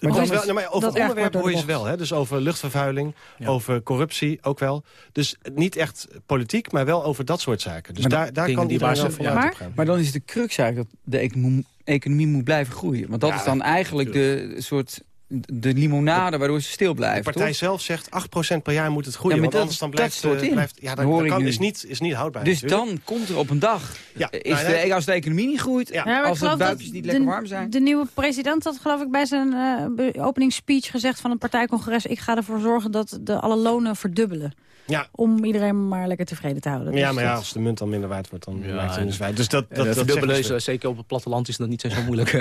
maar, dan wel, nou, maar over onderwerpen hoor je ze wel. Hè? Dus over luchtvervuiling, Ja. over corruptie ook wel. Dus niet echt politiek, maar wel over dat soort zaken. Dus Maar daar, daar kan die wel ze- vanuit Maar- op gaan. Maar dan is de crux eigenlijk dat de economie, economie moet blijven groeien. Want dat Ja, is dan eigenlijk de soort de limonade waardoor ze stil De blijven. partij toch? zelf zegt 8% per jaar moet het groeien. Ja, maar want dat- anders dan dat blijft... stoort eh, in. blijft ja, Dat dat, hoor dat ik kan, is, niet, is niet houdbaar Dus natuurlijk. dan komt er op een dag, Ja, is nou, nee. de, als de economie niet groeit, Ja. Ik als de dat niet lekker de, warm zijn. De nieuwe president had geloof ik bij zijn eh, be- openingsspeech gezegd van het partijcongres... ik ga ervoor zorgen dat de, alle lonen verdubbelen. Ja. Om iedereen maar lekker tevreden te houden. Ja, Dus maar ja, als de munt dan minder waard wordt, dan Ja, maakt het uit. Dus dat, Dat, dat, dat eh, zeker op het platteland is dat niet zo moeilijk.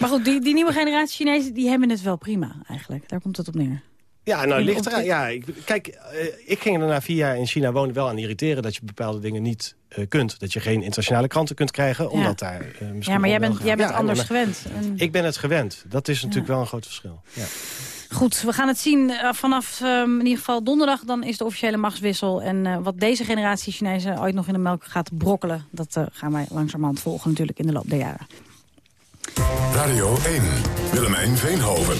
Maar goed, die, die nieuwe generatie Chinezen die hebben het wel prima eigenlijk. Daar komt het op neer. Ja, nou, ligt eraan. optiek- Ja, ik, kijk, eh, ik ging er na vier jaar in China wonen wel aan irriteren... dat je bepaalde dingen niet eh, kunt. Dat je geen internationale kranten kunt krijgen, omdat daar eh, misschien... Ja, maar jij bent, jij bent Ja, anders maar- gewend. En- Ik ben het gewend. Dat is natuurlijk wel een groot verschil. Ja. Goed, we gaan het zien eh, vanaf ehm, in ieder geval donderdag. Dan is de officiële machtswissel. En eh, wat deze generatie Chinezen ooit nog in de melk gaat brokkelen... dat eh, gaan wij langzamerhand volgen natuurlijk in de loop der jaren. Radio 1, Willemijn Veenhoven,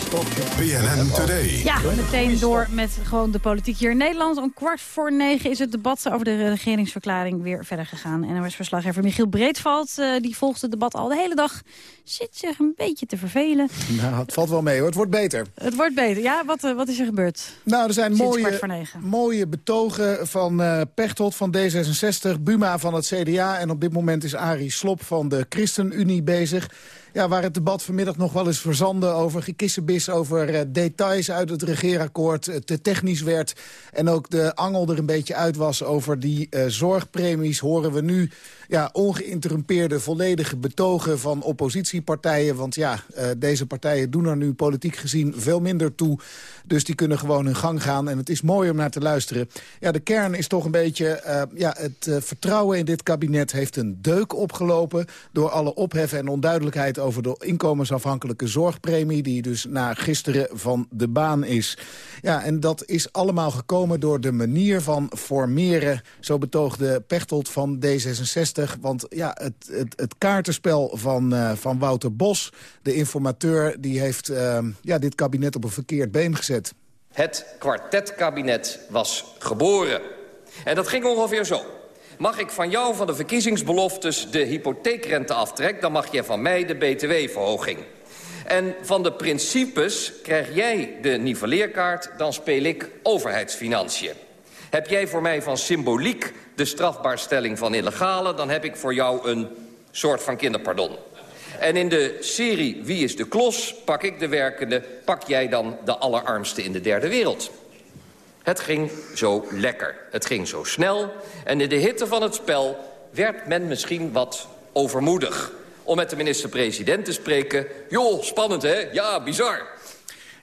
BNN Today. Ja, meteen door met gewoon de politiek hier in Nederland. Om kwart voor negen is het debat over de regeringsverklaring weer verder gegaan. NOS-verslaggever Michiel Breedveld eh, die volgt het debat al de hele dag. Zit zich een beetje te vervelen. Nou, het valt wel mee hoor. Het wordt beter. Het wordt beter. Ja, wat, eh, wat is er gebeurd? Nou, er zijn mooie, mooie betogen van eh Pechtold van D66, Buma van het CDA... en op dit moment is Arie Slop van de ChristenUnie bezig. Ja, waar het debat vanmiddag nog wel eens verzande over gekissenbis... over eh, details uit het regeerakkoord, eh, te technisch werd... en ook de angel er een beetje uit was over die eh, zorgpremies... horen we nu ja, ongeïnterrumpeerde volledige betogen van oppositiepartijen. Want ja, deze partijen doen er nu politiek gezien veel minder toe. Dus die kunnen gewoon hun gang gaan. En het is mooi om naar te luisteren. Ja, de kern is toch een beetje... ja, het vertrouwen in dit kabinet heeft een deuk opgelopen... door alle ophef en onduidelijkheid over de inkomensafhankelijke zorgpremie... die dus na gisteren van de baan is. Ja, en dat is allemaal gekomen door de manier van formeren... zo betoogde Pechtold van D66. Want ja, het, het, het kaartenspel van, uh, van Wouter Bos, de informateur... die heeft uh, ja, dit kabinet op een verkeerd been gezet. Het kwartetkabinet was geboren. En dat ging ongeveer zo. Mag ik van jou van de verkiezingsbeloftes de hypotheekrente aftrek... dan mag jij van mij de btw-verhoging. En van de principes krijg jij de nivelleerkaart... dan speel ik overheidsfinanciën. Heb jij voor mij van symboliek de strafbaarstelling van illegale... dan heb ik voor jou een soort van kinderpardon. En in de serie Wie is de klos pak ik de werkende... pak jij dan de allerarmste in de derde wereld. Het ging zo lekker. Het ging zo snel. En in de hitte van het spel werd men misschien wat overmoedig. Om met de minister-president te spreken... joh, spannend hè? Ja, bizar.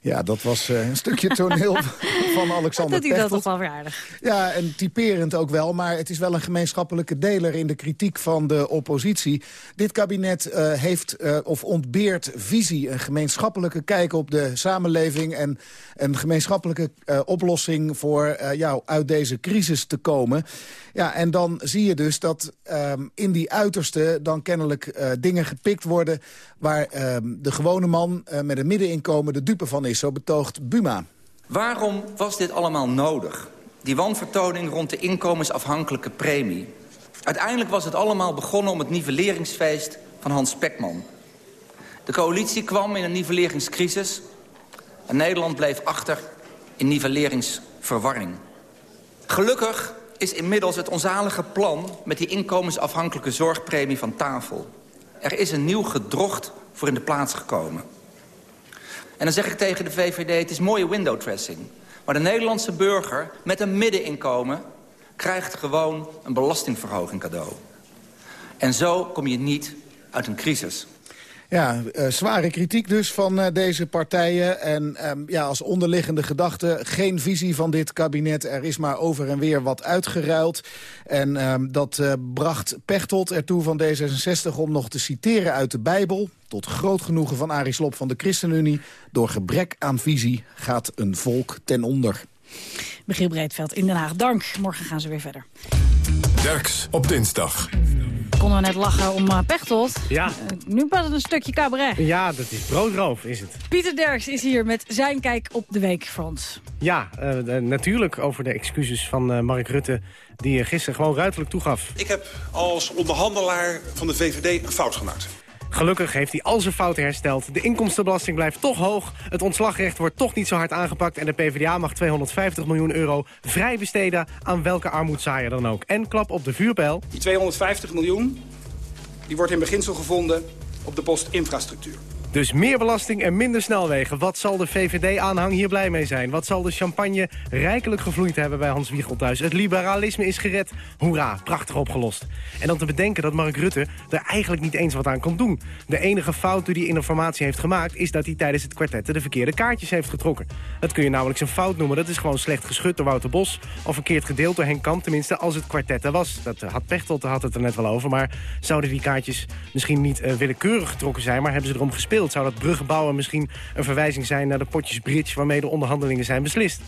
Ja, dat was uh, een stukje toneel van Alexander Dat hij dat toch wel weer aardig. Ja, en typerend ook wel, maar het is wel een gemeenschappelijke deler... in de kritiek van de oppositie. Dit kabinet uh, heeft uh, of ontbeert visie, een gemeenschappelijke kijk op de samenleving... en een gemeenschappelijke oplossing voor jou uit deze crisis te komen. Ja, en dan zie je dus dat um, in die uiterste dan kennelijk dingen gepikt worden... waar um, de gewone man met een middeninkomen de dupe van is. Zo betoogt Buma. Waarom was dit allemaal nodig? Die wanvertoning rond de inkomensafhankelijke premie. Uiteindelijk was het allemaal begonnen om het nivelleringsfeest van Hans Spekman. De coalitie kwam in een nivelleringscrisis... en Nederland bleef achter in nivelleringsverwarring. Gelukkig is inmiddels het onzalige plan... met die inkomensafhankelijke zorgpremie van tafel. Er is een nieuw gedrocht voor in de plaats gekomen. En dan zeg ik tegen de VVD, het is mooie window dressing. Maar de Nederlandse burger met een middeninkomen... krijgt gewoon een belastingverhoging cadeau. En zo kom je niet uit een crisis. Ja, uh, zware kritiek dus van uh, deze partijen. En um, ja, als onderliggende gedachte geen visie van dit kabinet. Er is maar over en weer wat uitgeruild. En um, dat uh, bracht Pechtold ertoe van D66 om nog te citeren uit de Bijbel. Tot groot genoegen van Arie Slob van de ChristenUnie. Door gebrek aan visie gaat een volk ten onder. Michiel Breedveld in Den Haag, dank. Morgen gaan ze weer verder. Derks op dinsdag konden we net lachen om uh, Pechtold. Ja. Uh, nu pas een stukje cabaret. Ja, dat is broodroof, is het. Pieter Derks is hier met zijn kijk op de week voor ons. Ja, uh, natuurlijk over de excuses van Mark Rutte... die gisteren gewoon ruiterlijk toegaf. Ik heb als onderhandelaar van de VVD een fout gemaakt. Gelukkig heeft hij al zijn fouten hersteld. De inkomstenbelasting blijft toch hoog. Het ontslagrecht wordt toch niet zo hard aangepakt. En de PvdA mag 250 miljoen euro vrij besteden aan welke armoedzaaier dan ook. En klap op de vuurpijl. Die 250 miljoen die wordt in beginsel gevonden op de post infrastructuur. Dus meer belasting en minder snelwegen. Wat zal de VVD-aanhang hier blij mee zijn? Wat zal de champagne rijkelijk gevloeid hebben bij Hans Wiegel thuis? Het liberalisme is gered. Hoera, prachtig opgelost. En dan te bedenken dat Mark Rutte er eigenlijk niet eens wat aan kan doen. De enige fout die hij in de formatie heeft gemaakt... is dat hij tijdens het kwartet de verkeerde kaartjes heeft getrokken. Dat kun je namelijk zijn fout noemen. Dat is gewoon slecht geschud door Wouter Bos. Of verkeerd gedeeld door Henk Kamp, tenminste als het kwartet was. Dat had Pechtold had het er net wel over. Maar zouden die kaartjes misschien niet uh, willekeurig getrokken zijn... maar hebben ze erom gespeeld? Zou dat bruggenbouwen misschien een verwijzing zijn naar de potjes bridge... waarmee de onderhandelingen zijn beslist?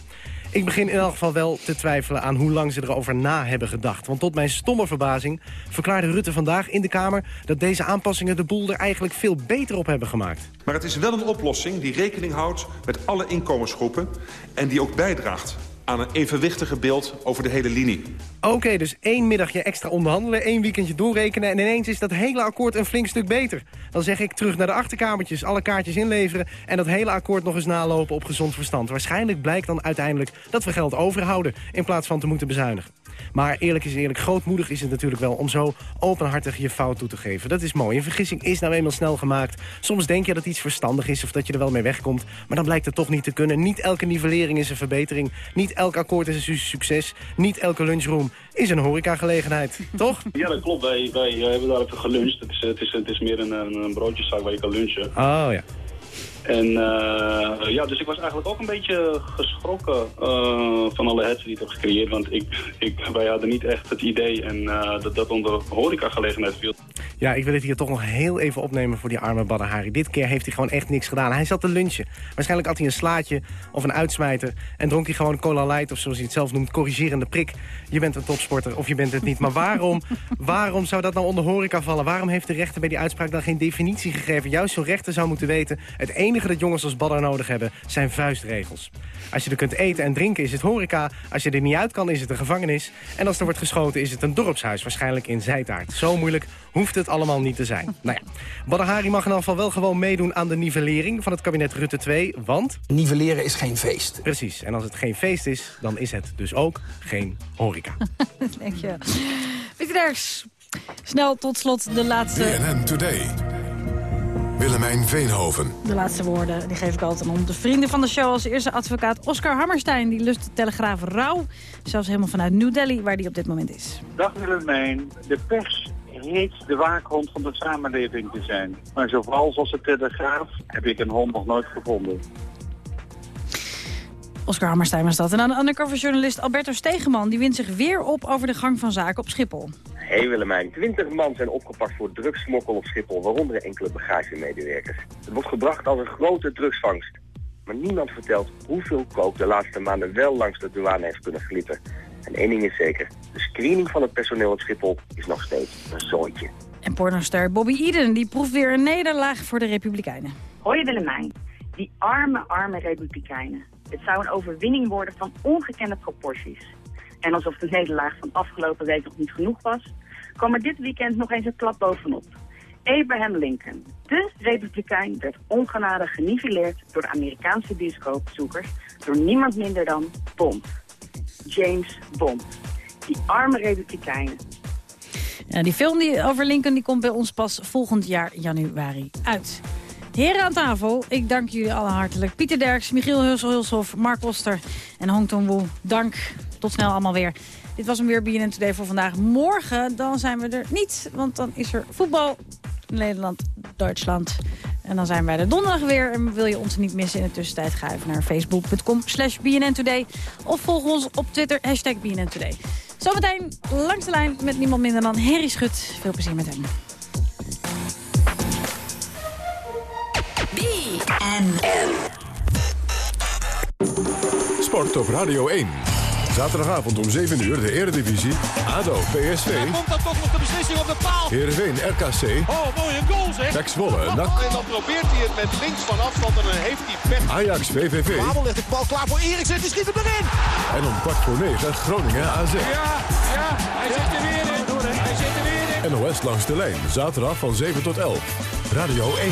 Ik begin in elk geval wel te twijfelen aan hoe lang ze erover na hebben gedacht. Want tot mijn stomme verbazing verklaarde Rutte vandaag in de Kamer... dat deze aanpassingen de boel er eigenlijk veel beter op hebben gemaakt. Maar het is wel een oplossing die rekening houdt met alle inkomensgroepen... en die ook bijdraagt aan een evenwichtige beeld over de hele linie. Oké, dus één middagje extra onderhandelen, één weekendje doorrekenen... en ineens is dat hele akkoord een flink stuk beter. Dan zeg ik terug naar de achterkamertjes, alle kaartjes inleveren... en dat hele akkoord nog eens nalopen op gezond verstand. Waarschijnlijk blijkt dan uiteindelijk dat we geld overhouden... in plaats van te moeten bezuinigen. Maar eerlijk is eerlijk, grootmoedig is het natuurlijk wel... om zo openhartig je fout toe te geven. Dat is mooi. Een vergissing is nou eenmaal snel gemaakt. Soms denk je dat iets verstandig is of dat je er wel mee wegkomt... maar dan blijkt het toch niet te kunnen. Niet elke nivellering is een verbetering. Niet elk akkoord is een succes. Niet elke lunchroom is een horecagelegenheid. Toch? Ja, dat klopt. Wij, wij hebben daar even geluncht. Het is, het is, het is meer een, een broodjeszaak waar je kan lunchen. Oh ja. En uh, ja, dus ik was eigenlijk ook een beetje geschrokken uh, van alle hets die ik heb gecreëerd. Want ik, ik, wij hadden niet echt het idee en, uh, dat dat onder horecagelegenheid viel. Ja, ik wil het hier toch nog heel even opnemen voor die arme Badahari. Dit keer heeft hij gewoon echt niks gedaan. Hij zat te lunchen. Waarschijnlijk had hij een slaatje of een uitsmijter... en dronk hij gewoon cola light of zoals hij het zelf noemt... corrigerende prik. Je bent een topsporter of je bent het niet. Maar waarom, waarom zou dat nou onder horeca vallen? Waarom heeft de rechter bij die uitspraak dan geen definitie gegeven? Juist zo'n rechter zou moeten weten... het enige dat jongens als Badder nodig hebben zijn vuistregels. Als je er kunt eten en drinken is het horeca. Als je er niet uit kan is het een gevangenis. En als er wordt geschoten is het een dorpshuis. Waarschijnlijk in Zijtaart. Zo moeilijk hoeft het allemaal niet te zijn. Nou ja, Hari mag in ieder geval wel gewoon meedoen aan de nivellering van het kabinet Rutte 2, want... Nivelleren is geen feest. Precies, en als het geen feest is, dan is het dus ook geen horeca. Denk je. Pieter snel tot slot de laatste... BNN Today. Willemijn Veenhoven. De laatste woorden, die geef ik altijd om de vrienden van de show. Als eerste advocaat Oscar Hammerstein, die lust de Telegraaf rauw. Zelfs helemaal vanuit New Delhi, waar die op dit moment is. Dag Willemijn. De pers heet de waakhond van de samenleving te zijn. Maar zo vals als de Telegraaf heb ik een hond nog nooit gevonden. Oscar Hammerstein was dat. En dan de undercoverjournalist Alberto Stegeman... die wint zich weer op over de gang van zaken op Schiphol. Hey Willemijn, 20 man zijn opgepakt voor drugssmokkel op Schiphol, waaronder enkele bagagemedewerkers. Het wordt gebracht als een grote drugsvangst. Maar niemand vertelt hoeveel kook de laatste maanden wel langs de douane heeft kunnen glippen. En één ding is zeker, de screening van het personeel op Schiphol is nog steeds een zooitje. En pornoster Bobby Eden die proeft weer een nederlaag voor de Republikeinen. Hoi Willemijn, die arme, arme Republikeinen. Het zou een overwinning worden van ongekende proporties. En alsof de nederlaag van afgelopen week nog niet genoeg was, kwam er dit weekend nog eens een klap bovenop. Abraham Lincoln, de Republikein, werd ongenadig genivelleerd door de Amerikaanse bioscoopzoekers door niemand minder dan Bond. James Bond. Die arme Republikeinen. Die film die over Lincoln die komt bij ons pas volgend jaar januari uit. Heren aan tafel, ik dank jullie allen hartelijk. Pieter Derks, Michiel Hulshof, Mark Oster en Hong Tong Woe. Dank. Tot snel allemaal weer. Dit was hem weer BNN Today voor vandaag. Morgen dan zijn we er niet, want dan is er voetbal. Nederland, Duitsland. En dan zijn wij er donderdag weer. En wil je ons niet missen in de tussentijd, ga even naar facebook.com slash BNN Today. Of volg ons op Twitter, hashtag BNN Today. Zometeen langs de lijn met niemand minder dan Harry Schut. Veel plezier met hem. Sport op Radio 1. Zaterdagavond om 7 uur de Eredivisie. ADO, PSV. Komt dan toch nog de beslissing op de paal? Heerenveen, RKC. Oh, mooie goal zeg. Pek Zwolle. En dan probeert hij het met links van afstand en dan heeft hij pech. Ajax, VVV. Babel legt de bal klaar voor Eriksen, die schiet hem erin. En om kwart voor 9 Groningen, AZ. Ja, ja, hij zit er weer in. Hij zit er weer in. NOS langs de lijn, zaterdag van 7 tot 11. Radio 1.